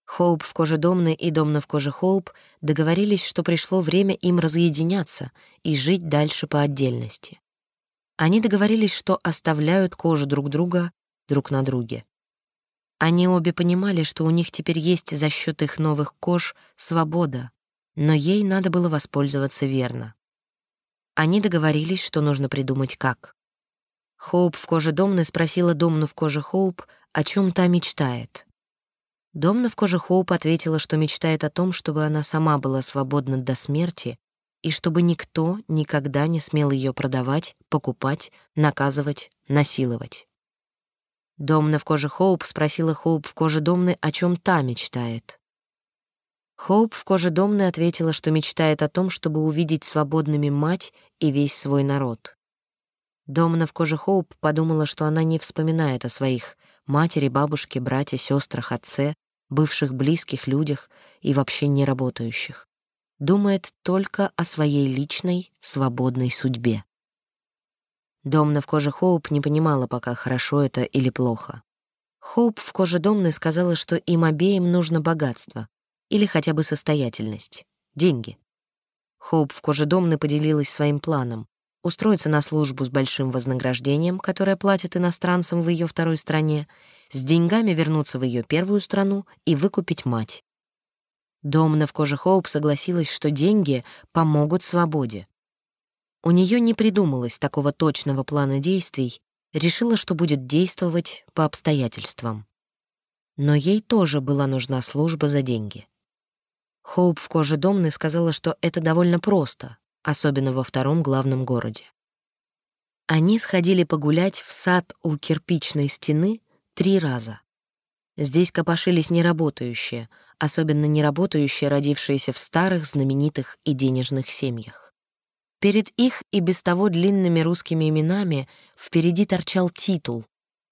Speaker 1: Хоуп в коже Домны и Домна в коже Хоуп договорились, что пришло время им разъединяться и жить дальше по отдельности. Они договорились, что оставляют кожу друг друга друг на друге. Они обе понимали, что у них теперь есть за счет их новых кож свобода, но ей надо было воспользоваться верно. Они договорились, что нужно придумать как. Хоуп в коже Домны спросила Домну в коже Хоуп, о чем та мечтает. Домна в коже Хоуп ответила, что мечтает о том, чтобы она сама была свободна до смерти и чтобы никто никогда не смел ее продавать, покупать, наказывать, насиловать. Домна в коже Хоуп спросила Хоуп в коже Домны, о чем та мечтает. Хоуп в коже Домны ответила, что мечтает о том, чтобы увидеть свободными мать и весь свой народ. Домна в коже Хоуп подумала, что она не вспоминает о своих матери, бабушке, брате, сестрах, отце, бывших близких людях и вообще не работающих. Думает только о своей личной свободной судьбе. Домна в коже Хоуп не понимала пока, хорошо это или плохо. Хоуп в коже Домны сказала, что им обеим нужно богатство или хотя бы состоятельность, деньги. Хоуп в коже Домны поделилась своим планом — устроиться на службу с большим вознаграждением, которое платят иностранцам в ее второй стране, с деньгами вернуться в ее первую страну и выкупить мать. Домна в коже Хоуп согласилась, что деньги помогут свободе. У нее не придумалось такого точного плана действий, решила, что будет действовать по обстоятельствам. Но ей тоже была нужна служба за деньги. Хоуп в коже Домны сказала, что это довольно просто, особенно во втором главном городе. Они сходили погулять в сад у кирпичной стены три раза. Здесь копошились неработающие, особенно неработающие, родившиеся в старых, знаменитых и денежных семьях. Перед их и без того длинными русскими именами впереди торчал титул,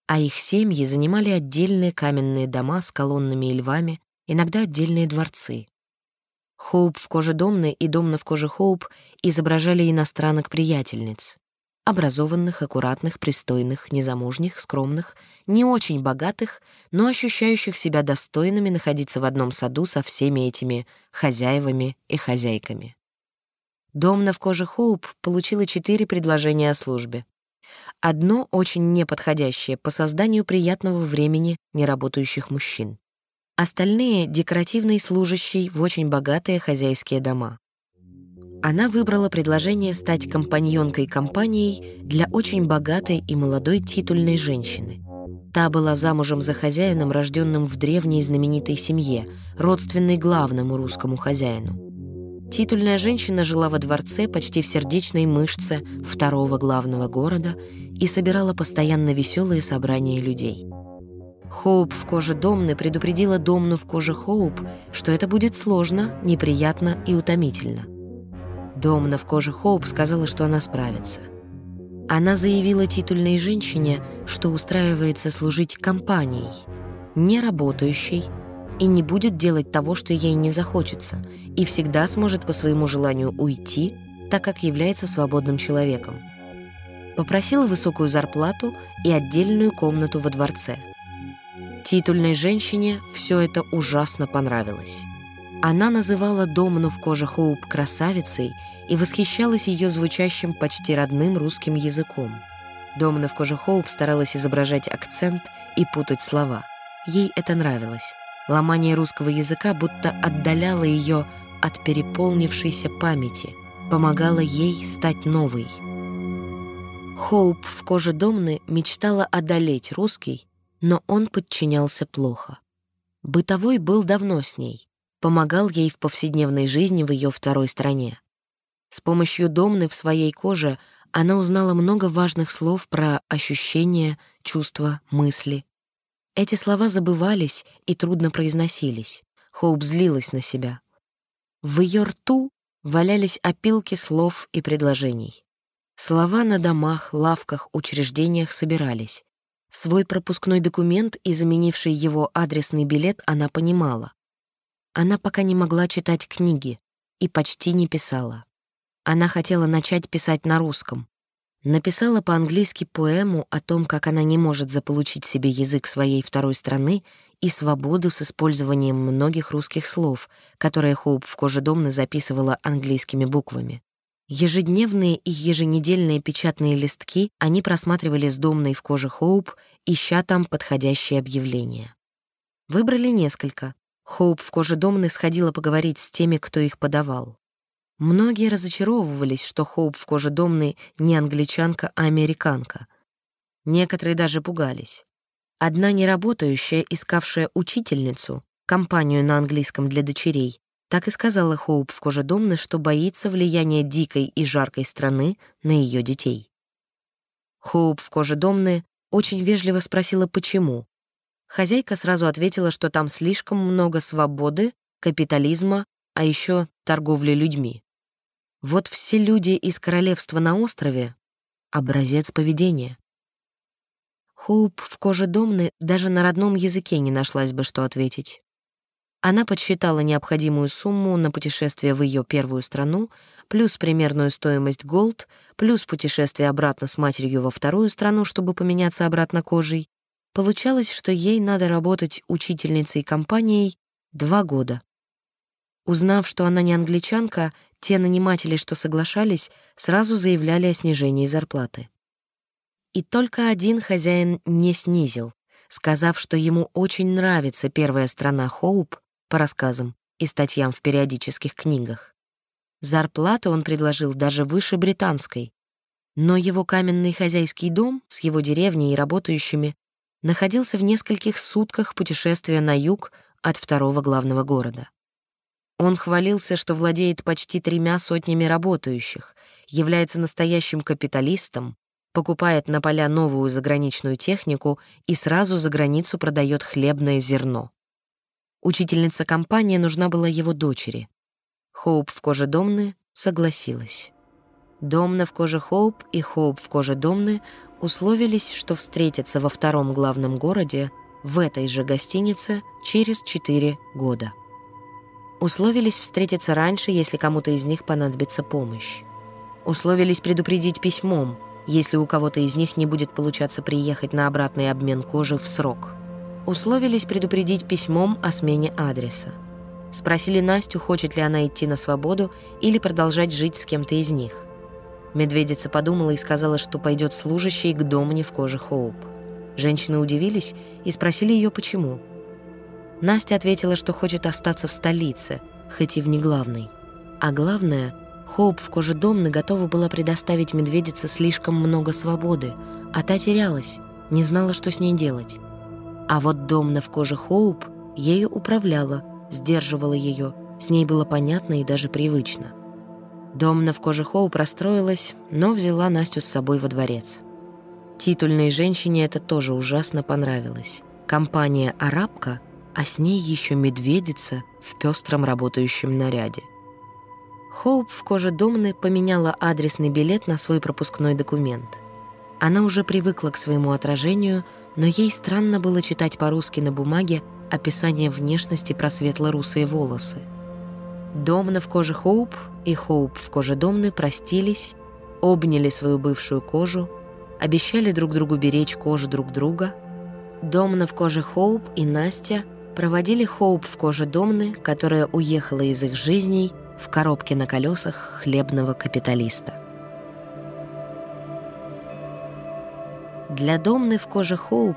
Speaker 1: а их семьи занимали отдельные каменные дома с колоннами и львами, иногда отдельные дворцы. Хоуп в коже Домны и Домна в коже Хоуп изображали иностранок-приятельниц. образованных, аккуратных, пристойных, незамужних, скромных, не очень богатых, но ощущающих себя достойными находиться в одном саду со всеми этими хозяевами и хозяйками. Домна в коже Хоуп получила четыре предложения о службе. Одно очень неподходящее по созданию приятного времени неработающих мужчин. Остальные — декоративные служащие в очень богатые хозяйские дома. Она выбрала предложение стать компаньонкой компанией для очень богатой и молодой титульной женщины. Та была замужем за хозяином, рожденным в древней знаменитой семье, родственной главному русскому хозяину. Титульная женщина жила во дворце почти в сердечной мышце второго главного города и собирала постоянно веселые собрания людей. Хоуп в коже Домны предупредила Домну в коже Хоуп, что это будет сложно, неприятно и утомительно. Домна в коже Хоуп сказала, что она справится. Она заявила титульной женщине, что устраивается служить компанией, не работающей, и не будет делать того, что ей не захочется, и всегда сможет по своему желанию уйти, так как является свободным человеком. Попросила высокую зарплату и отдельную комнату во дворце. Титульной женщине все это ужасно понравилось. Она называла Домну в коже Хоуп красавицей и восхищалась ее звучащим почти родным русским языком. Домна в коже Хоуп старалась изображать акцент и путать слова. Ей это нравилось. Ломание русского языка будто отдаляло ее от переполнившейся памяти, помогало ей стать новой. Хоуп в коже Домны мечтала одолеть русский, но он подчинялся плохо. Бытовой был давно с ней, помогал ей в повседневной жизни в ее второй стране. С помощью Домны в своей коже она узнала много важных слов про ощущения, чувства, мысли. Эти слова забывались и трудно произносились. Хоуп злилась на себя. В ее рту валялись опилки слов и предложений. Слова на домах, лавках, учреждениях собирались. Свой пропускной документ и заменивший его адресный билет она понимала. Она пока не могла читать книги и почти не писала. Она хотела начать писать на русском, написала по-английски поэму о том, как она не может заполучить себе язык своей второй страны и свободу с использованием многих русских слов, которые Хоуп в коже Домны записывала английскими буквами. Ежедневные и еженедельные печатные листки они просматривали с Домной в коже Хоуп, ища там подходящие объявления. Выбрали несколько. Хоуп в коже Домны сходила поговорить с теми, кто их подавал. Многие разочаровывались, что Хоуп в коже домной не англичанка, а американка. Некоторые даже пугались. Одна неработающая, искавшая учительницу, компанию на английском для дочерей, так и сказала Хоуп в коже домны, что боится влияния дикой и жаркой страны на ее детей. Хоуп в коже домны очень вежливо спросила, почему. Хозяйка сразу ответила, что там слишком много свободы, капитализма, а еще торговли людьми. Вот все люди из королевства на острове — образец поведения. Хоуп в коже Домны даже на родном языке не нашлась бы, что ответить. Она подсчитала необходимую сумму на путешествие в ее первую страну, плюс примерную стоимость голд, плюс путешествие обратно с матерью во вторую страну, чтобы поменяться обратно кожей. Получалось, что ей надо работать учительницей компанией два года. Узнав, что она не англичанка, те наниматели, что соглашались, сразу заявляли о снижении зарплаты. И только один хозяин не снизил, сказав, что ему очень нравится первая страна Хоуп по рассказам и статьям в периодических книгах. Зарплату он предложил даже выше британской, но его каменный хозяйский дом с его деревней и работающими находился в нескольких сутках путешествия на юг от второго главного города. Он хвалился, что владеет почти тремя сотнями работающих, является настоящим капиталистом, покупает на поля новую заграничную технику и сразу за границу продает хлебное зерно. Учительница компании нужна была его дочери. Хоуп в коже Домны согласилась. Домна в коже Хоуп и Хоуп в коже Домны условились, что встретятся во втором главном городе в этой же гостинице через четыре года. Условились встретиться раньше, если кому-то из них понадобится помощь. Условились предупредить письмом, если у кого-то из них не будет получаться приехать на обратный обмен кожи в срок. Условились предупредить письмом о смене адреса. Спросили Настю, хочет ли она идти на свободу или продолжать жить с кем-то из них. Медведица подумала и сказала, что пойдет служащей к Домне в коже Хоуп. Женщины удивились и спросили ее, почему. Настя ответила, что хочет остаться в столице, хоть и в неглавной. А главное, Хоуп в коже Домны готова была предоставить медведице слишком много свободы, а та терялась, не знала, что с ней делать. А вот Домна в коже Хоуп ею управляла, сдерживала ее, с ней было понятно и даже привычно. Домна в коже Хоуп расстроилась, но взяла Настю с собой во дворец. Титульной женщине это тоже ужасно понравилось. Компания «Арабка», а с ней еще медведица в пестром работающем наряде. Хоуп в коже Домны поменяла адресный билет на свой пропускной документ. Она уже привыкла к своему отражению, но ей странно было читать по-русски на бумаге описание внешности про светло-русые волосы. Домна в коже Хоуп и Хоуп в коже Домны простились, обняли свою бывшую кожу, обещали друг другу беречь кожу друг друга. Домна в коже Хоуп и Настя проводили Хоуп в коже Домны, которая уехала из их жизней в коробке на колесах хлебного капиталиста. Для Домны в коже Хоуп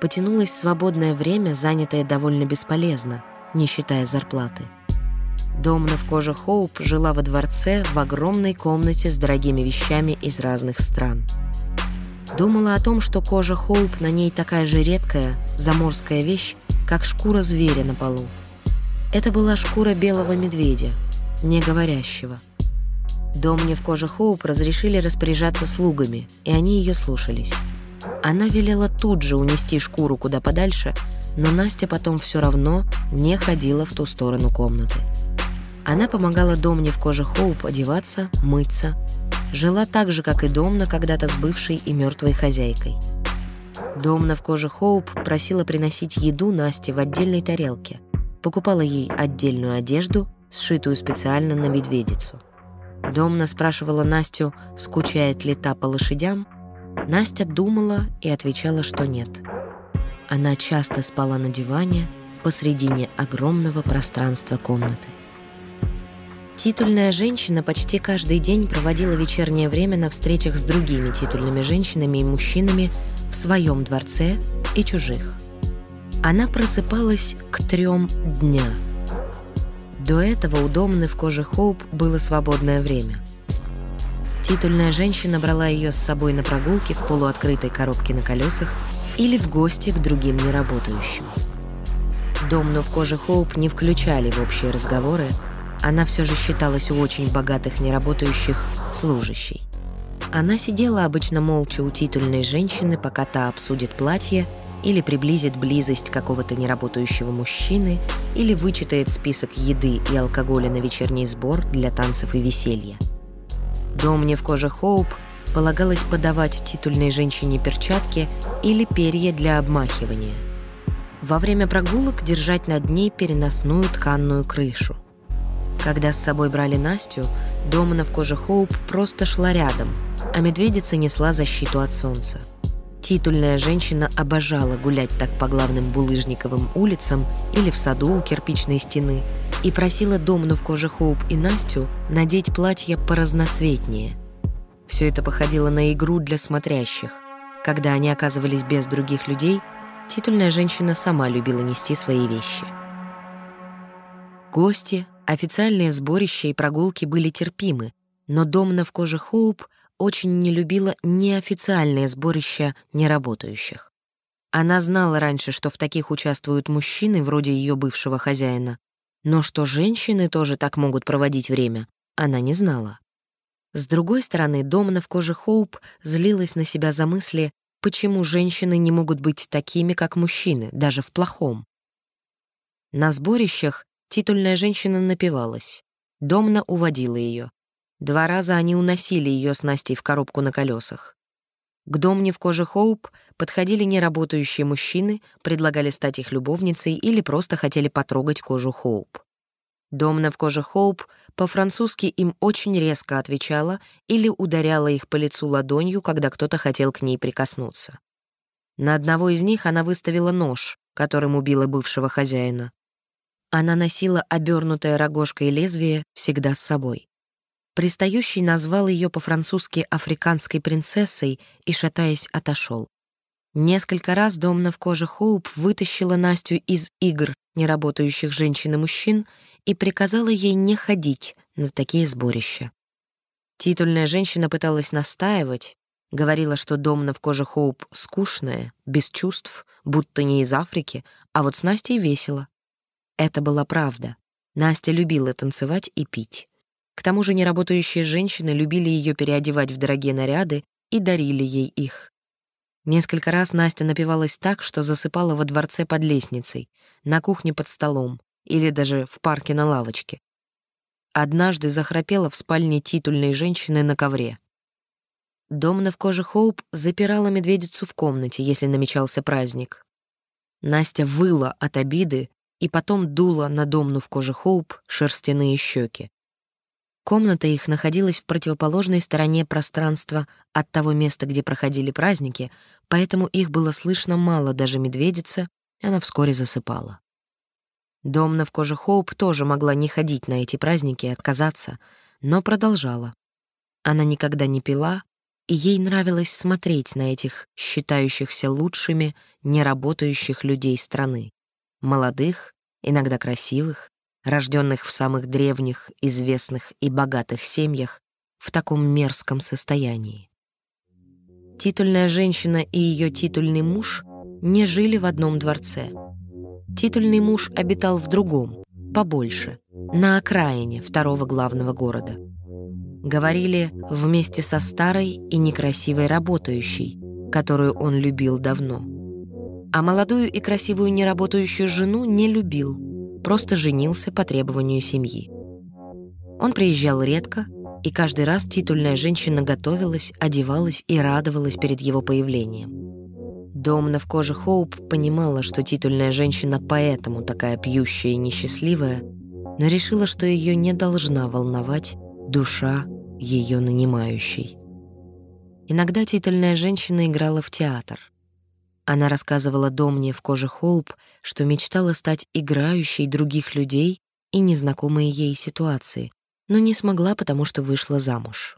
Speaker 1: потянулось свободное время, занятое довольно бесполезно, не считая зарплаты. Домна в коже Хоуп жила во дворце в огромной комнате с дорогими вещами из разных стран – Думала о том, что кожа Хоуп на ней такая же редкая, заморская вещь, как шкура зверя на полу. Это была шкура белого медведя, не говорящего. Домне в коже Хоуп разрешили распоряжаться слугами, и они ее слушались. Она велела тут же унести шкуру куда подальше, но Настя потом все равно не ходила в ту сторону комнаты. Она помогала Домне в коже Хоуп одеваться, мыться, жила так же, как и Домна когда-то с бывшей и мертвой хозяйкой. Домна в коже Хоуп просила приносить еду Насте в отдельной тарелке, покупала ей отдельную одежду, сшитую специально на медведицу. Домна спрашивала Настю, скучает ли та по лошадям. Настя думала и отвечала, что нет. Она часто спала на диване посредине огромного пространства комнаты. Титульная женщина почти каждый день проводила вечернее время на встречах с другими титульными женщинами и мужчинами в своем дворце и чужих. Она просыпалась к трем дня. До этого у Домны в коже Хоуп было свободное время. Титульная женщина брала ее с собой на прогулки в полуоткрытой коробке на колесах или в гости к другим неработающим. Домну в коже Хоуп не включали в общие разговоры, она все же считалась у очень богатых неработающих служащей. Она сидела обычно молча у титульной женщины, пока та обсудит платье или приблизит близость какого-то неработающего мужчины, или вычитает список еды и алкоголя на вечерний сбор для танцев и веселья. Домне в коже Хоуп полагалось подавать титульной женщине перчатки или перья для обмахивания. Во время прогулок держать над ней переносную тканную крышу. Когда с собой брали Настю, Домна в коже Хоуп просто шла рядом, а медведица несла защиту от солнца. Титульная женщина обожала гулять так по главным булыжниковым улицам или в саду у кирпичной стены и просила Домну в коже Хоуп и Настю надеть платья поразноцветнее. Все это походило на игру для смотрящих. Когда они оказывались без других людей, титульная женщина сама любила нести свои вещи. Гости, Официальные сборища и прогулки были терпимы, но Домна в коже Хоуп очень не любила неофициальные сборища неработающих. Она знала раньше, что в таких участвуют мужчины, вроде ее бывшего хозяина, но что женщины тоже так могут проводить время, она не знала. С другой стороны, Домна в коже Хоуп злилась на себя за мысли, почему женщины не могут быть такими, как мужчины, даже в плохом. На сборищах Титульная женщина напивалась. Домна уводила ее. Два раза они уносили ее с Настей в коробку на колесах. К Домне в коже Хоуп подходили неработающие мужчины, предлагали стать их любовницей или просто хотели потрогать кожу Хоуп. Домна в коже Хоуп по-французски им очень резко отвечала или ударяла их по лицу ладонью, когда кто-то хотел к ней прикоснуться. На одного из них она выставила нож, которым убила бывшего хозяина. Она носила обернутое рогожкой лезвие всегда с собой. Пристающий назвал ее по-французски африканской принцессой и, шатаясь, отошел. Несколько раз Домна в коже Хоуп вытащила Настю из игр неработающих женщин и мужчин и приказала ей не ходить на такие сборища. Титульная женщина пыталась настаивать, говорила, что Домна в коже Хоуп скучная, без чувств, будто не из Африки, а вот с Настей весело. Это была правда. Настя любила танцевать и пить. К тому же неработающие женщины любили ее переодевать в дорогие наряды и дарили ей их. Несколько раз Настя напивалась так, что засыпала во дворце под лестницей, на кухне под столом или даже в парке на лавочке. Однажды захрапела в спальне титульной женщины на ковре. Домна в коже Хоуп запирала медведицу в комнате, если намечался праздник. Настя выла от обиды и потом дула на Домну в коже Хоуп шерстяные щеки. Комната их находилась в противоположной стороне пространства от того места, где проходили праздники, поэтому их было слышно мало даже медведица, она вскоре засыпала. Домна в коже Хоуп тоже могла не ходить на эти праздники и отказаться, но продолжала. Она никогда не пила, и ей нравилось смотреть на этих считающихся лучшими, неработающих людей страны. Молодых, иногда красивых, рожденных в самых древних, известных и богатых семьях, в таком мерзком состоянии. Титульная женщина и ее титульный муж не жили в одном дворце — Титульный муж обитал в другом, побольше, на окраине второго главного города. Говорили вместе со старой и некрасивой работающей, которую он любил давно. А молодую и красивую неработающую жену не любил, просто женился по требованию семьи. Он приезжал редко, и каждый раз титульная женщина готовилась, одевалась и радовалась перед его появлением. Домна в коже Хоуп понимала, что титульная женщина поэтому такая пьющая и несчастливая, но решила, что ее не должна волновать душа ее нанимающей. Иногда титульная женщина играла в театр. Она рассказывала Домне в коже Хоуп, что мечтала стать играющей других людей и незнакомые ей ситуации, но не смогла, потому что вышла замуж.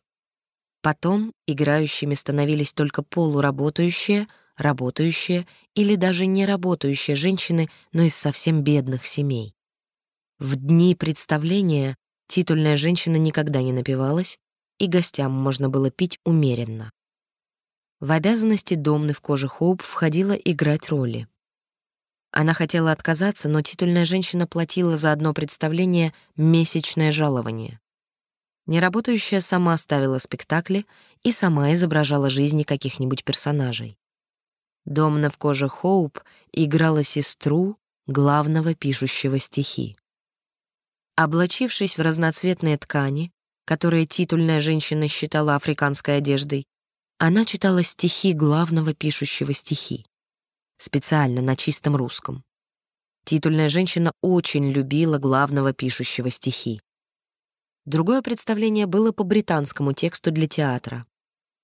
Speaker 1: Потом играющими становились только полуработающие — работающие или даже не работающие женщины, но из совсем бедных семей. В дни представления титульная женщина никогда не напивалась, и гостям можно было пить умеренно. В обязанности Домны в коже Хоуп входило играть роли. Она хотела отказаться, но титульная женщина платила за одно представление месячное жалование. Неработающая сама ставила спектакли и сама изображала жизни каких-нибудь персонажей. Домна в коже Хоуп играла сестру главного пишущего стихи. Облачившись в разноцветные ткани, которые титульная женщина считала африканской одеждой, она читала стихи главного пишущего стихи, специально на чистом русском. Титульная женщина очень любила главного пишущего стихи. Другое представление было по британскому тексту для театра.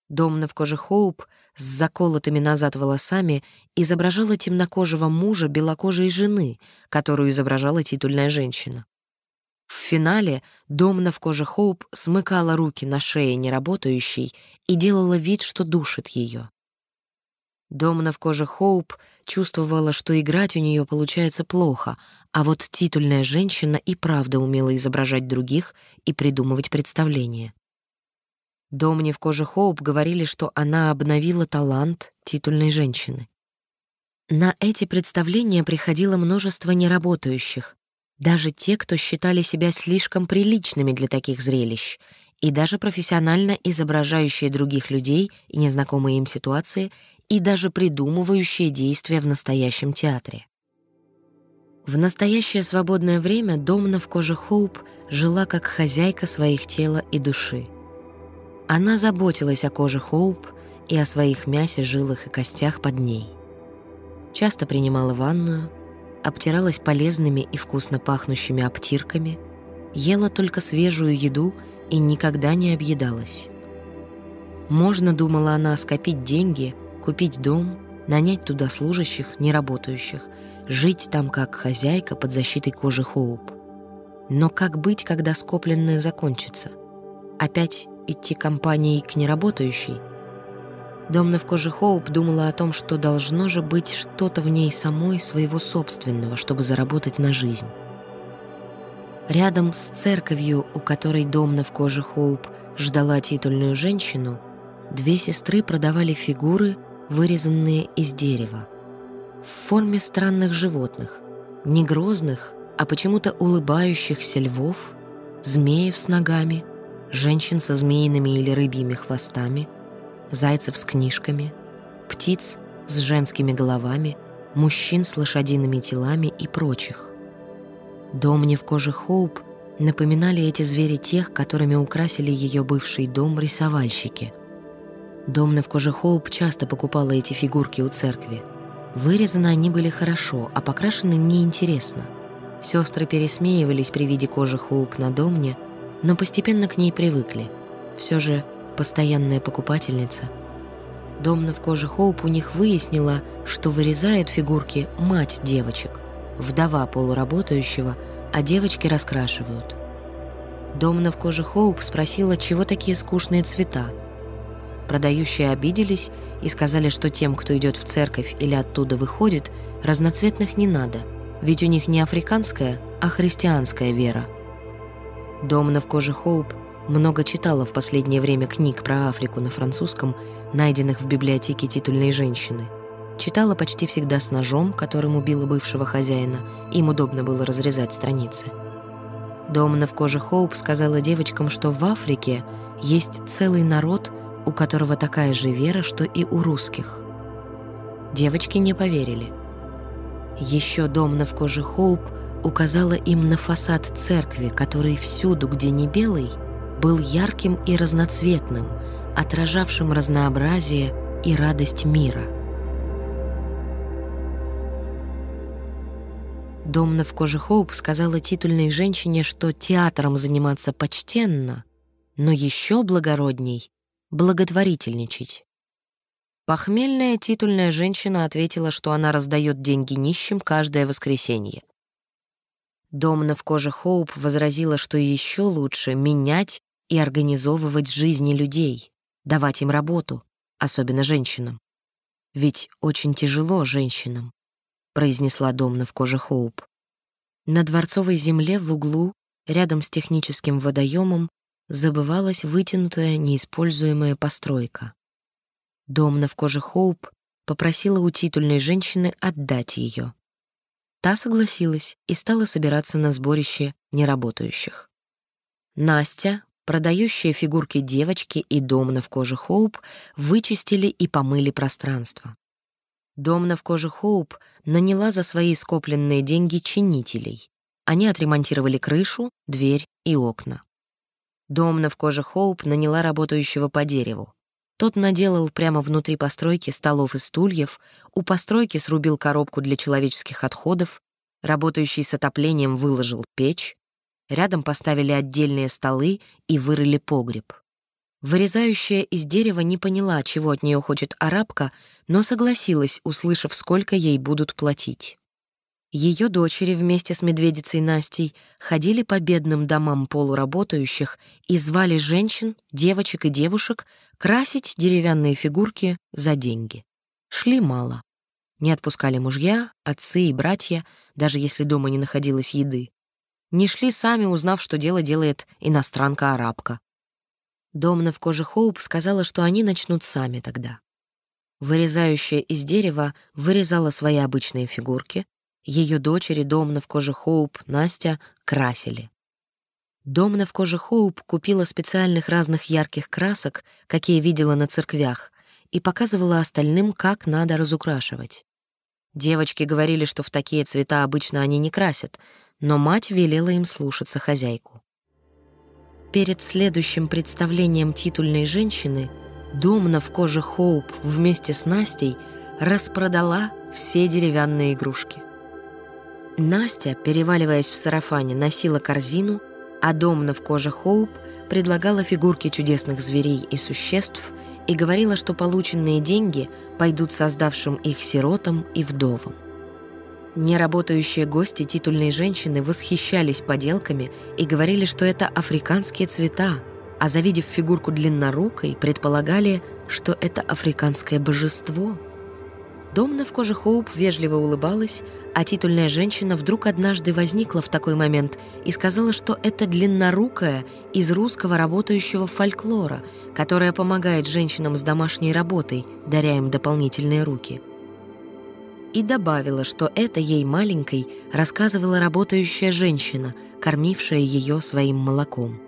Speaker 1: Домна в коже Хоуп с заколотыми назад волосами изображала темнокожего мужа белокожей жены, которую изображала титульная женщина. В финале Домна в коже Хоуп смыкала руки на шее неработающей и делала вид, что душит ее. Домна в коже Хоуп чувствовала, что играть у нее получается плохо, а вот титульная женщина и правда умела изображать других и придумывать представления. Домни в коже Хоуп говорили, что она обновила талант титульной женщины. На эти представления приходило множество неработающих, даже те, кто считали себя слишком приличными для таких зрелищ, и даже профессионально изображающие других людей и незнакомые им ситуации, и даже придумывающие действия в настоящем театре. В настоящее свободное время Домна в коже Хоуп жила как хозяйка своих тела и души. Она заботилась о коже Хоуп и о своих мясе, жилах и костях под ней. Часто принимала ванную, обтиралась полезными и вкусно пахнущими обтирками, ела только свежую еду и никогда не объедалась. Можно, думала она, скопить деньги, купить дом, нанять туда служащих, не работающих, жить там как хозяйка под защитой кожи Хоуп. Но как быть, когда скопленное закончится? Опять идти компанией к неработающей? Домна в коже Хоуп думала о том, что должно же быть что-то в ней самой своего собственного, чтобы заработать на жизнь. Рядом с церковью, у которой Домна в коже Хоуп ждала титульную женщину, две сестры продавали фигуры, вырезанные из дерева, в форме странных животных, не грозных, а почему-то улыбающихся львов, змеев с ногами, женщин со змеиными или рыбьими хвостами, зайцев с книжками, птиц с женскими головами, мужчин с лошадиными телами и прочих. Домни в коже Хоуп напоминали эти звери тех, которыми украсили ее бывший дом рисовальщики. Домна в коже Хоуп часто покупала эти фигурки у церкви. Вырезаны они были хорошо, а покрашены неинтересно — Сестры пересмеивались при виде кожи Хоуп на домне, но постепенно к ней привыкли. Все же постоянная покупательница. Домна в коже Хоуп у них выяснила, что вырезает фигурки мать девочек, вдова полуработающего, а девочки раскрашивают. Домна в коже Хоуп спросила, чего такие скучные цвета. Продающие обиделись и сказали, что тем, кто идет в церковь или оттуда выходит, разноцветных не надо – ведь у них не африканская, а христианская вера. Домна в коже Хоуп много читала в последнее время книг про Африку на французском, найденных в библиотеке титульной женщины. Читала почти всегда с ножом, которым убила бывшего хозяина, им удобно было разрезать страницы. Домна в коже Хоуп сказала девочкам, что в Африке есть целый народ, у которого такая же вера, что и у русских. Девочки не поверили. Еще Домна в коже Хоуп указала им на фасад церкви, который всюду, где не белый, был ярким и разноцветным, отражавшим разнообразие и радость мира. Домна в коже Хоуп сказала титульной женщине, что театром заниматься почтенно, но еще благородней — благотворительничать. Похмельная титульная женщина ответила, что она раздает деньги нищим каждое воскресенье. Домна в коже Хоуп возразила, что еще лучше менять и организовывать жизни людей, давать им работу, особенно женщинам. Ведь очень тяжело женщинам, произнесла Домна в коже Хоуп. На дворцовой земле в углу, рядом с техническим водоемом, забывалась вытянутая неиспользуемая постройка. Домна в коже Хоуп попросила у титульной женщины отдать ее. Та согласилась и стала собираться на сборище неработающих. Настя, продающая фигурки девочки и Домна в коже Хоуп, вычистили и помыли пространство. Домна в коже Хоуп наняла за свои скопленные деньги чинителей. Они отремонтировали крышу, дверь и окна. Домна в коже Хоуп наняла работающего по дереву. Тот наделал прямо внутри постройки столов и стульев, у постройки срубил коробку для человеческих отходов, работающий с отоплением выложил печь, рядом поставили отдельные столы и вырыли погреб. Вырезающая из дерева не поняла, чего от нее хочет арабка, но согласилась, услышав, сколько ей будут платить. Ее дочери вместе с медведицей Настей ходили по бедным домам полуработающих и звали женщин, девочек и девушек красить деревянные фигурки за деньги. Шли мало. Не отпускали мужья, отцы и братья, даже если дома не находилось еды. Не шли сами, узнав, что дело делает иностранка-арабка. Домна в коже Хоуп сказала, что они начнут сами тогда. Вырезающая из дерева вырезала свои обычные фигурки, ее дочери Домна в коже Хоуп, Настя, красили. Домна в коже Хоуп купила специальных разных ярких красок, какие видела на церквях, и показывала остальным, как надо разукрашивать. Девочки говорили, что в такие цвета обычно они не красят, но мать велела им слушаться хозяйку. Перед следующим представлением титульной женщины Домна в коже Хоуп вместе с Настей распродала все деревянные игрушки. Настя, переваливаясь в сарафане, носила корзину, А Домна в коже Хоуп предлагала фигурки чудесных зверей и существ и говорила, что полученные деньги пойдут создавшим их сиротам и вдовам. Неработающие гости титульной женщины восхищались поделками и говорили, что это африканские цвета, а завидев фигурку длиннорукой, предполагали, что это африканское божество. Домна в коже Хоуп вежливо улыбалась, а титульная женщина вдруг однажды возникла в такой момент и сказала, что это длиннорукая из русского работающего фольклора, которая помогает женщинам с домашней работой, даря им дополнительные руки. И добавила, что это ей маленькой рассказывала работающая женщина, кормившая ее своим молоком.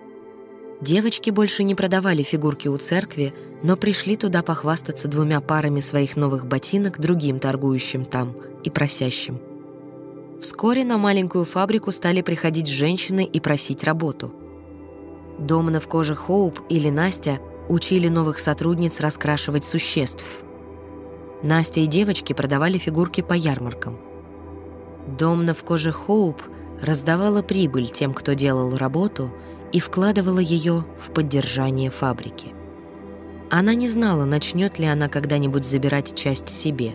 Speaker 1: Девочки больше не продавали фигурки у церкви, но пришли туда похвастаться двумя парами своих новых ботинок другим торгующим там и просящим. Вскоре на маленькую фабрику стали приходить женщины и просить работу. Домна в коже Хоуп или Настя учили новых сотрудниц раскрашивать существ. Настя и девочки продавали фигурки по ярмаркам. Домна в коже Хоуп раздавала прибыль тем, кто делал работу – и вкладывала ее в поддержание фабрики. Она не знала, начнет ли она когда-нибудь забирать часть себе.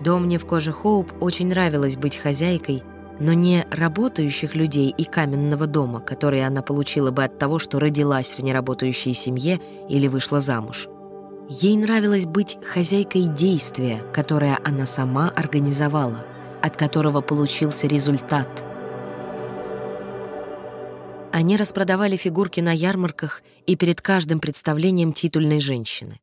Speaker 1: Домне в коже Хоуп очень нравилось быть хозяйкой, но не работающих людей и каменного дома, которые она получила бы от того, что родилась в неработающей семье или вышла замуж. Ей нравилось быть хозяйкой действия, которое она сама организовала, от которого получился результат – они распродавали фигурки на ярмарках и перед каждым представлением титульной женщины.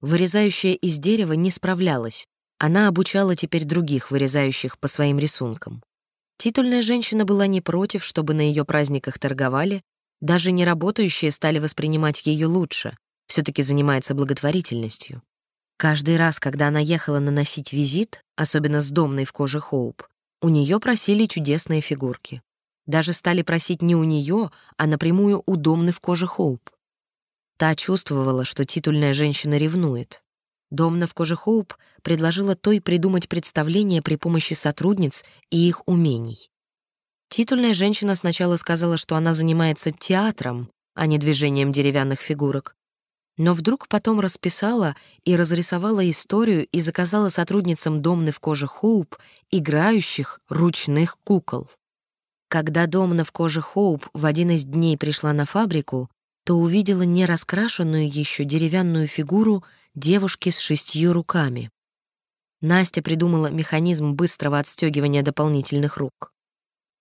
Speaker 1: Вырезающая из дерева не справлялась, она обучала теперь других, вырезающих по своим рисункам. Титульная женщина была не против, чтобы на ее праздниках торговали, даже неработающие стали воспринимать ее лучше, все таки занимается благотворительностью. Каждый раз, когда она ехала наносить визит, особенно с домной в коже Хоуп, у нее просили чудесные фигурки. Даже стали просить не у нее, а напрямую у Домны в коже Хоуп. Та чувствовала, что титульная женщина ревнует. Домна в коже Хоуп предложила той придумать представление при помощи сотрудниц и их умений. Титульная женщина сначала сказала, что она занимается театром, а не движением деревянных фигурок. Но вдруг потом расписала и разрисовала историю и заказала сотрудницам Домны в коже Хоуп играющих ручных кукол. Когда Домна в коже Хоуп в один из дней пришла на фабрику, то увидела не раскрашенную еще деревянную фигуру девушки с шестью руками. Настя придумала механизм быстрого отстегивания дополнительных рук.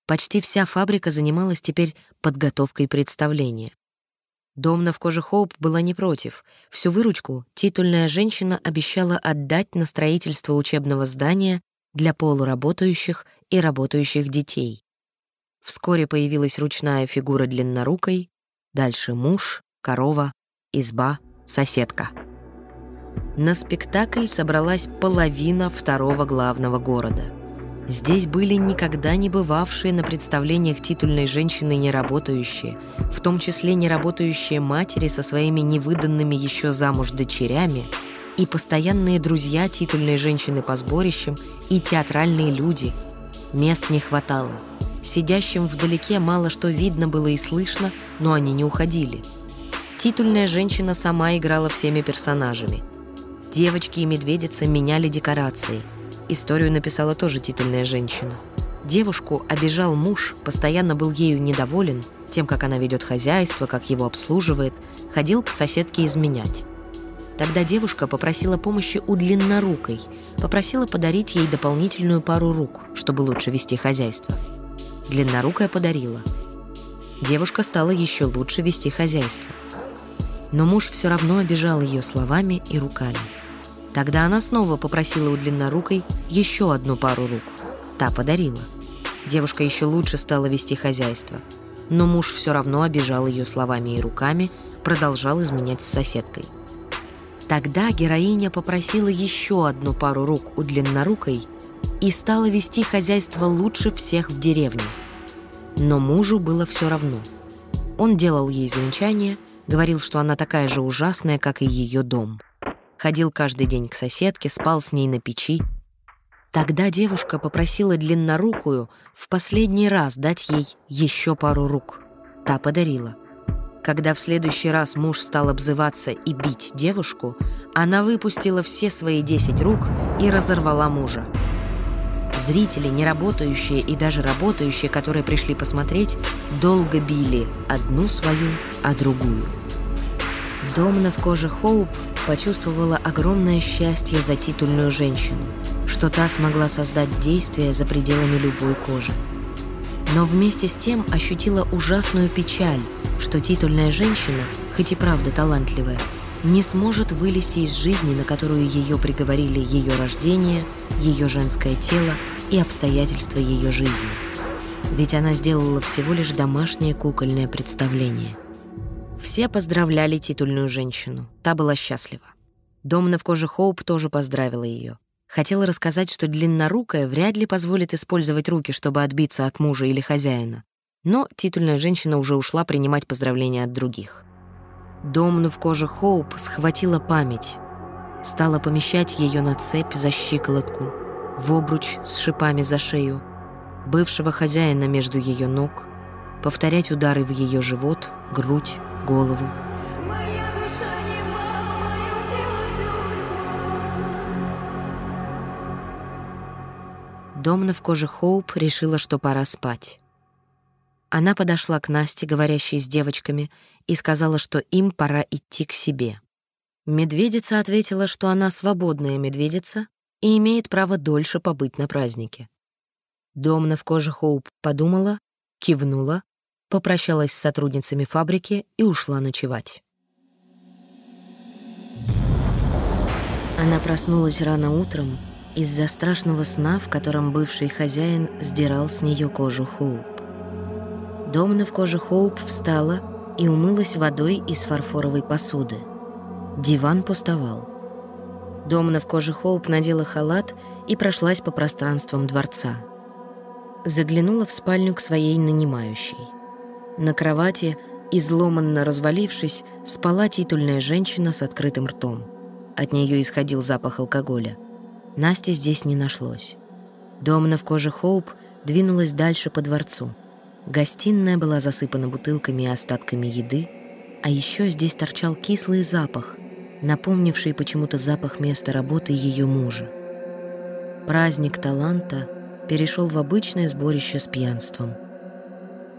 Speaker 1: Почти вся фабрика занималась теперь подготовкой представления. Домна в коже Хоуп была не против. Всю выручку титульная женщина обещала отдать на строительство учебного здания для полуработающих и работающих детей. Вскоре появилась ручная фигура длиннорукой, дальше муж, корова, изба, соседка. На спектакль собралась половина второго главного города. Здесь были никогда не бывавшие на представлениях титульной женщины неработающие, в том числе неработающие матери со своими невыданными еще замуж дочерями и постоянные друзья титульной женщины по сборищам и театральные люди. Мест не хватало — Сидящим вдалеке мало что видно было и слышно, но они не уходили. Титульная женщина сама играла всеми персонажами. Девочки и медведица меняли декорации. Историю написала тоже титульная женщина. Девушку обижал муж, постоянно был ею недоволен, тем, как она ведет хозяйство, как его обслуживает, ходил к соседке изменять. Тогда девушка попросила помощи у длиннорукой, попросила подарить ей дополнительную пару рук, чтобы лучше вести хозяйство длиннорукая подарила. Девушка стала еще лучше вести хозяйство. Но муж все равно обижал ее словами и руками. Тогда она снова попросила у длиннорукой еще одну пару рук. Та подарила. Девушка еще лучше стала вести хозяйство. Но муж все равно обижал ее словами и руками, продолжал изменять с соседкой. Тогда героиня попросила еще одну пару рук у длиннорукой и стала вести хозяйство лучше всех в деревне. Но мужу было все равно. Он делал ей замечания, говорил, что она такая же ужасная, как и ее дом. Ходил каждый день к соседке, спал с ней на печи. Тогда девушка попросила длиннорукую в последний раз дать ей еще пару рук. та подарила. Когда в следующий раз муж стал обзываться и бить девушку, она выпустила все свои десять рук и разорвала мужа. Зрители, не работающие и даже работающие, которые пришли посмотреть, долго били одну свою, а другую. Домна в коже Хоуп почувствовала огромное счастье за титульную женщину, что та смогла создать действие за пределами любой кожи. Но вместе с тем ощутила ужасную печаль, что титульная женщина, хоть и правда талантливая, не сможет вылезти из жизни, на которую ее приговорили ее рождение, ее женское тело и обстоятельства ее жизни. Ведь она сделала всего лишь домашнее кукольное представление. Все поздравляли титульную женщину. Та была счастлива. Домна в коже Хоуп тоже поздравила ее. Хотела рассказать, что длиннорукая вряд ли позволит использовать руки, чтобы отбиться от мужа или хозяина. Но титульная женщина уже ушла принимать поздравления от других. Домну в коже Хоуп схватила память, стала помещать ее на цепь за щиколотку, в обруч с шипами за шею, бывшего хозяина между ее ног, повторять удары в ее живот, грудь, голову. Домна в коже Хоуп решила, что пора спать. Она подошла к Насте, говорящей с девочками, и сказала, что им пора идти к себе. Медведица ответила, что она свободная медведица и имеет право дольше побыть на празднике. Домна в коже Хоуп подумала, кивнула, попрощалась с сотрудницами фабрики и ушла ночевать. Она проснулась рано утром из-за страшного сна, в котором бывший хозяин сдирал с нее кожу Хоуп. Домна в коже Хоуп встала и умылась водой из фарфоровой посуды. Диван пустовал. Домна в коже Хоуп надела халат и прошлась по пространствам дворца. Заглянула в спальню к своей нанимающей. На кровати, изломанно развалившись, спала титульная женщина с открытым ртом. От нее исходил запах алкоголя. Насти здесь не нашлось. Домна в коже Хоуп двинулась дальше по дворцу — Гостиная была засыпана бутылками и остатками еды, а еще здесь торчал кислый запах, напомнивший почему-то запах места работы ее мужа. Праздник таланта перешел в обычное сборище с пьянством.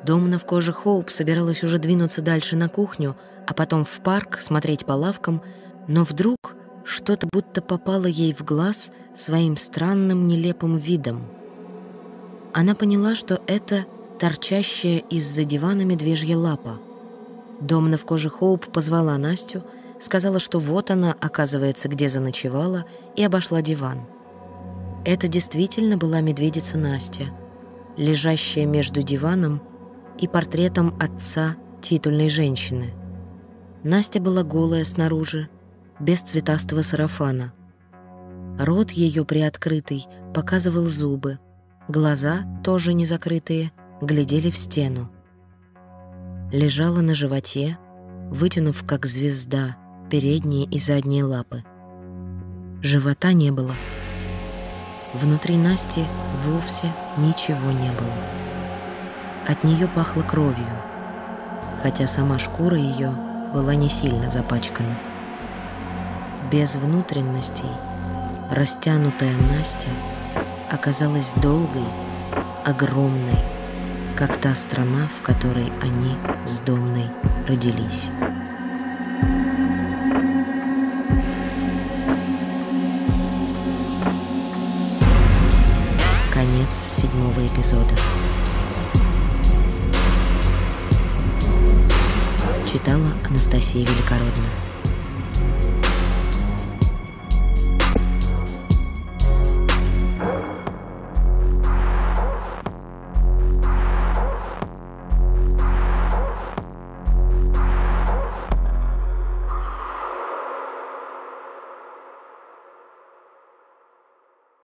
Speaker 1: Домна в коже Хоуп собиралась уже двинуться дальше на кухню, а потом в парк смотреть по лавкам, но вдруг что-то будто попало ей в глаз своим странным нелепым видом. Она поняла, что это торчащая из-за дивана медвежья лапа. Домна в коже Хоуп позвала Настю, сказала, что вот она, оказывается, где заночевала, и обошла диван. Это действительно была медведица Настя, лежащая между диваном и портретом отца титульной женщины. Настя была голая снаружи, без цветастого сарафана. Рот ее приоткрытый показывал зубы, глаза, тоже не закрытые, глядели в стену. Лежала на животе, вытянув как звезда передние и задние лапы. Живота не было. Внутри Насти вовсе ничего не было. От нее пахло кровью, хотя сама шкура ее была не сильно запачкана. Без внутренностей растянутая Настя оказалась долгой, огромной, как та страна, в которой они с Домной родились. Анастасия Великородная.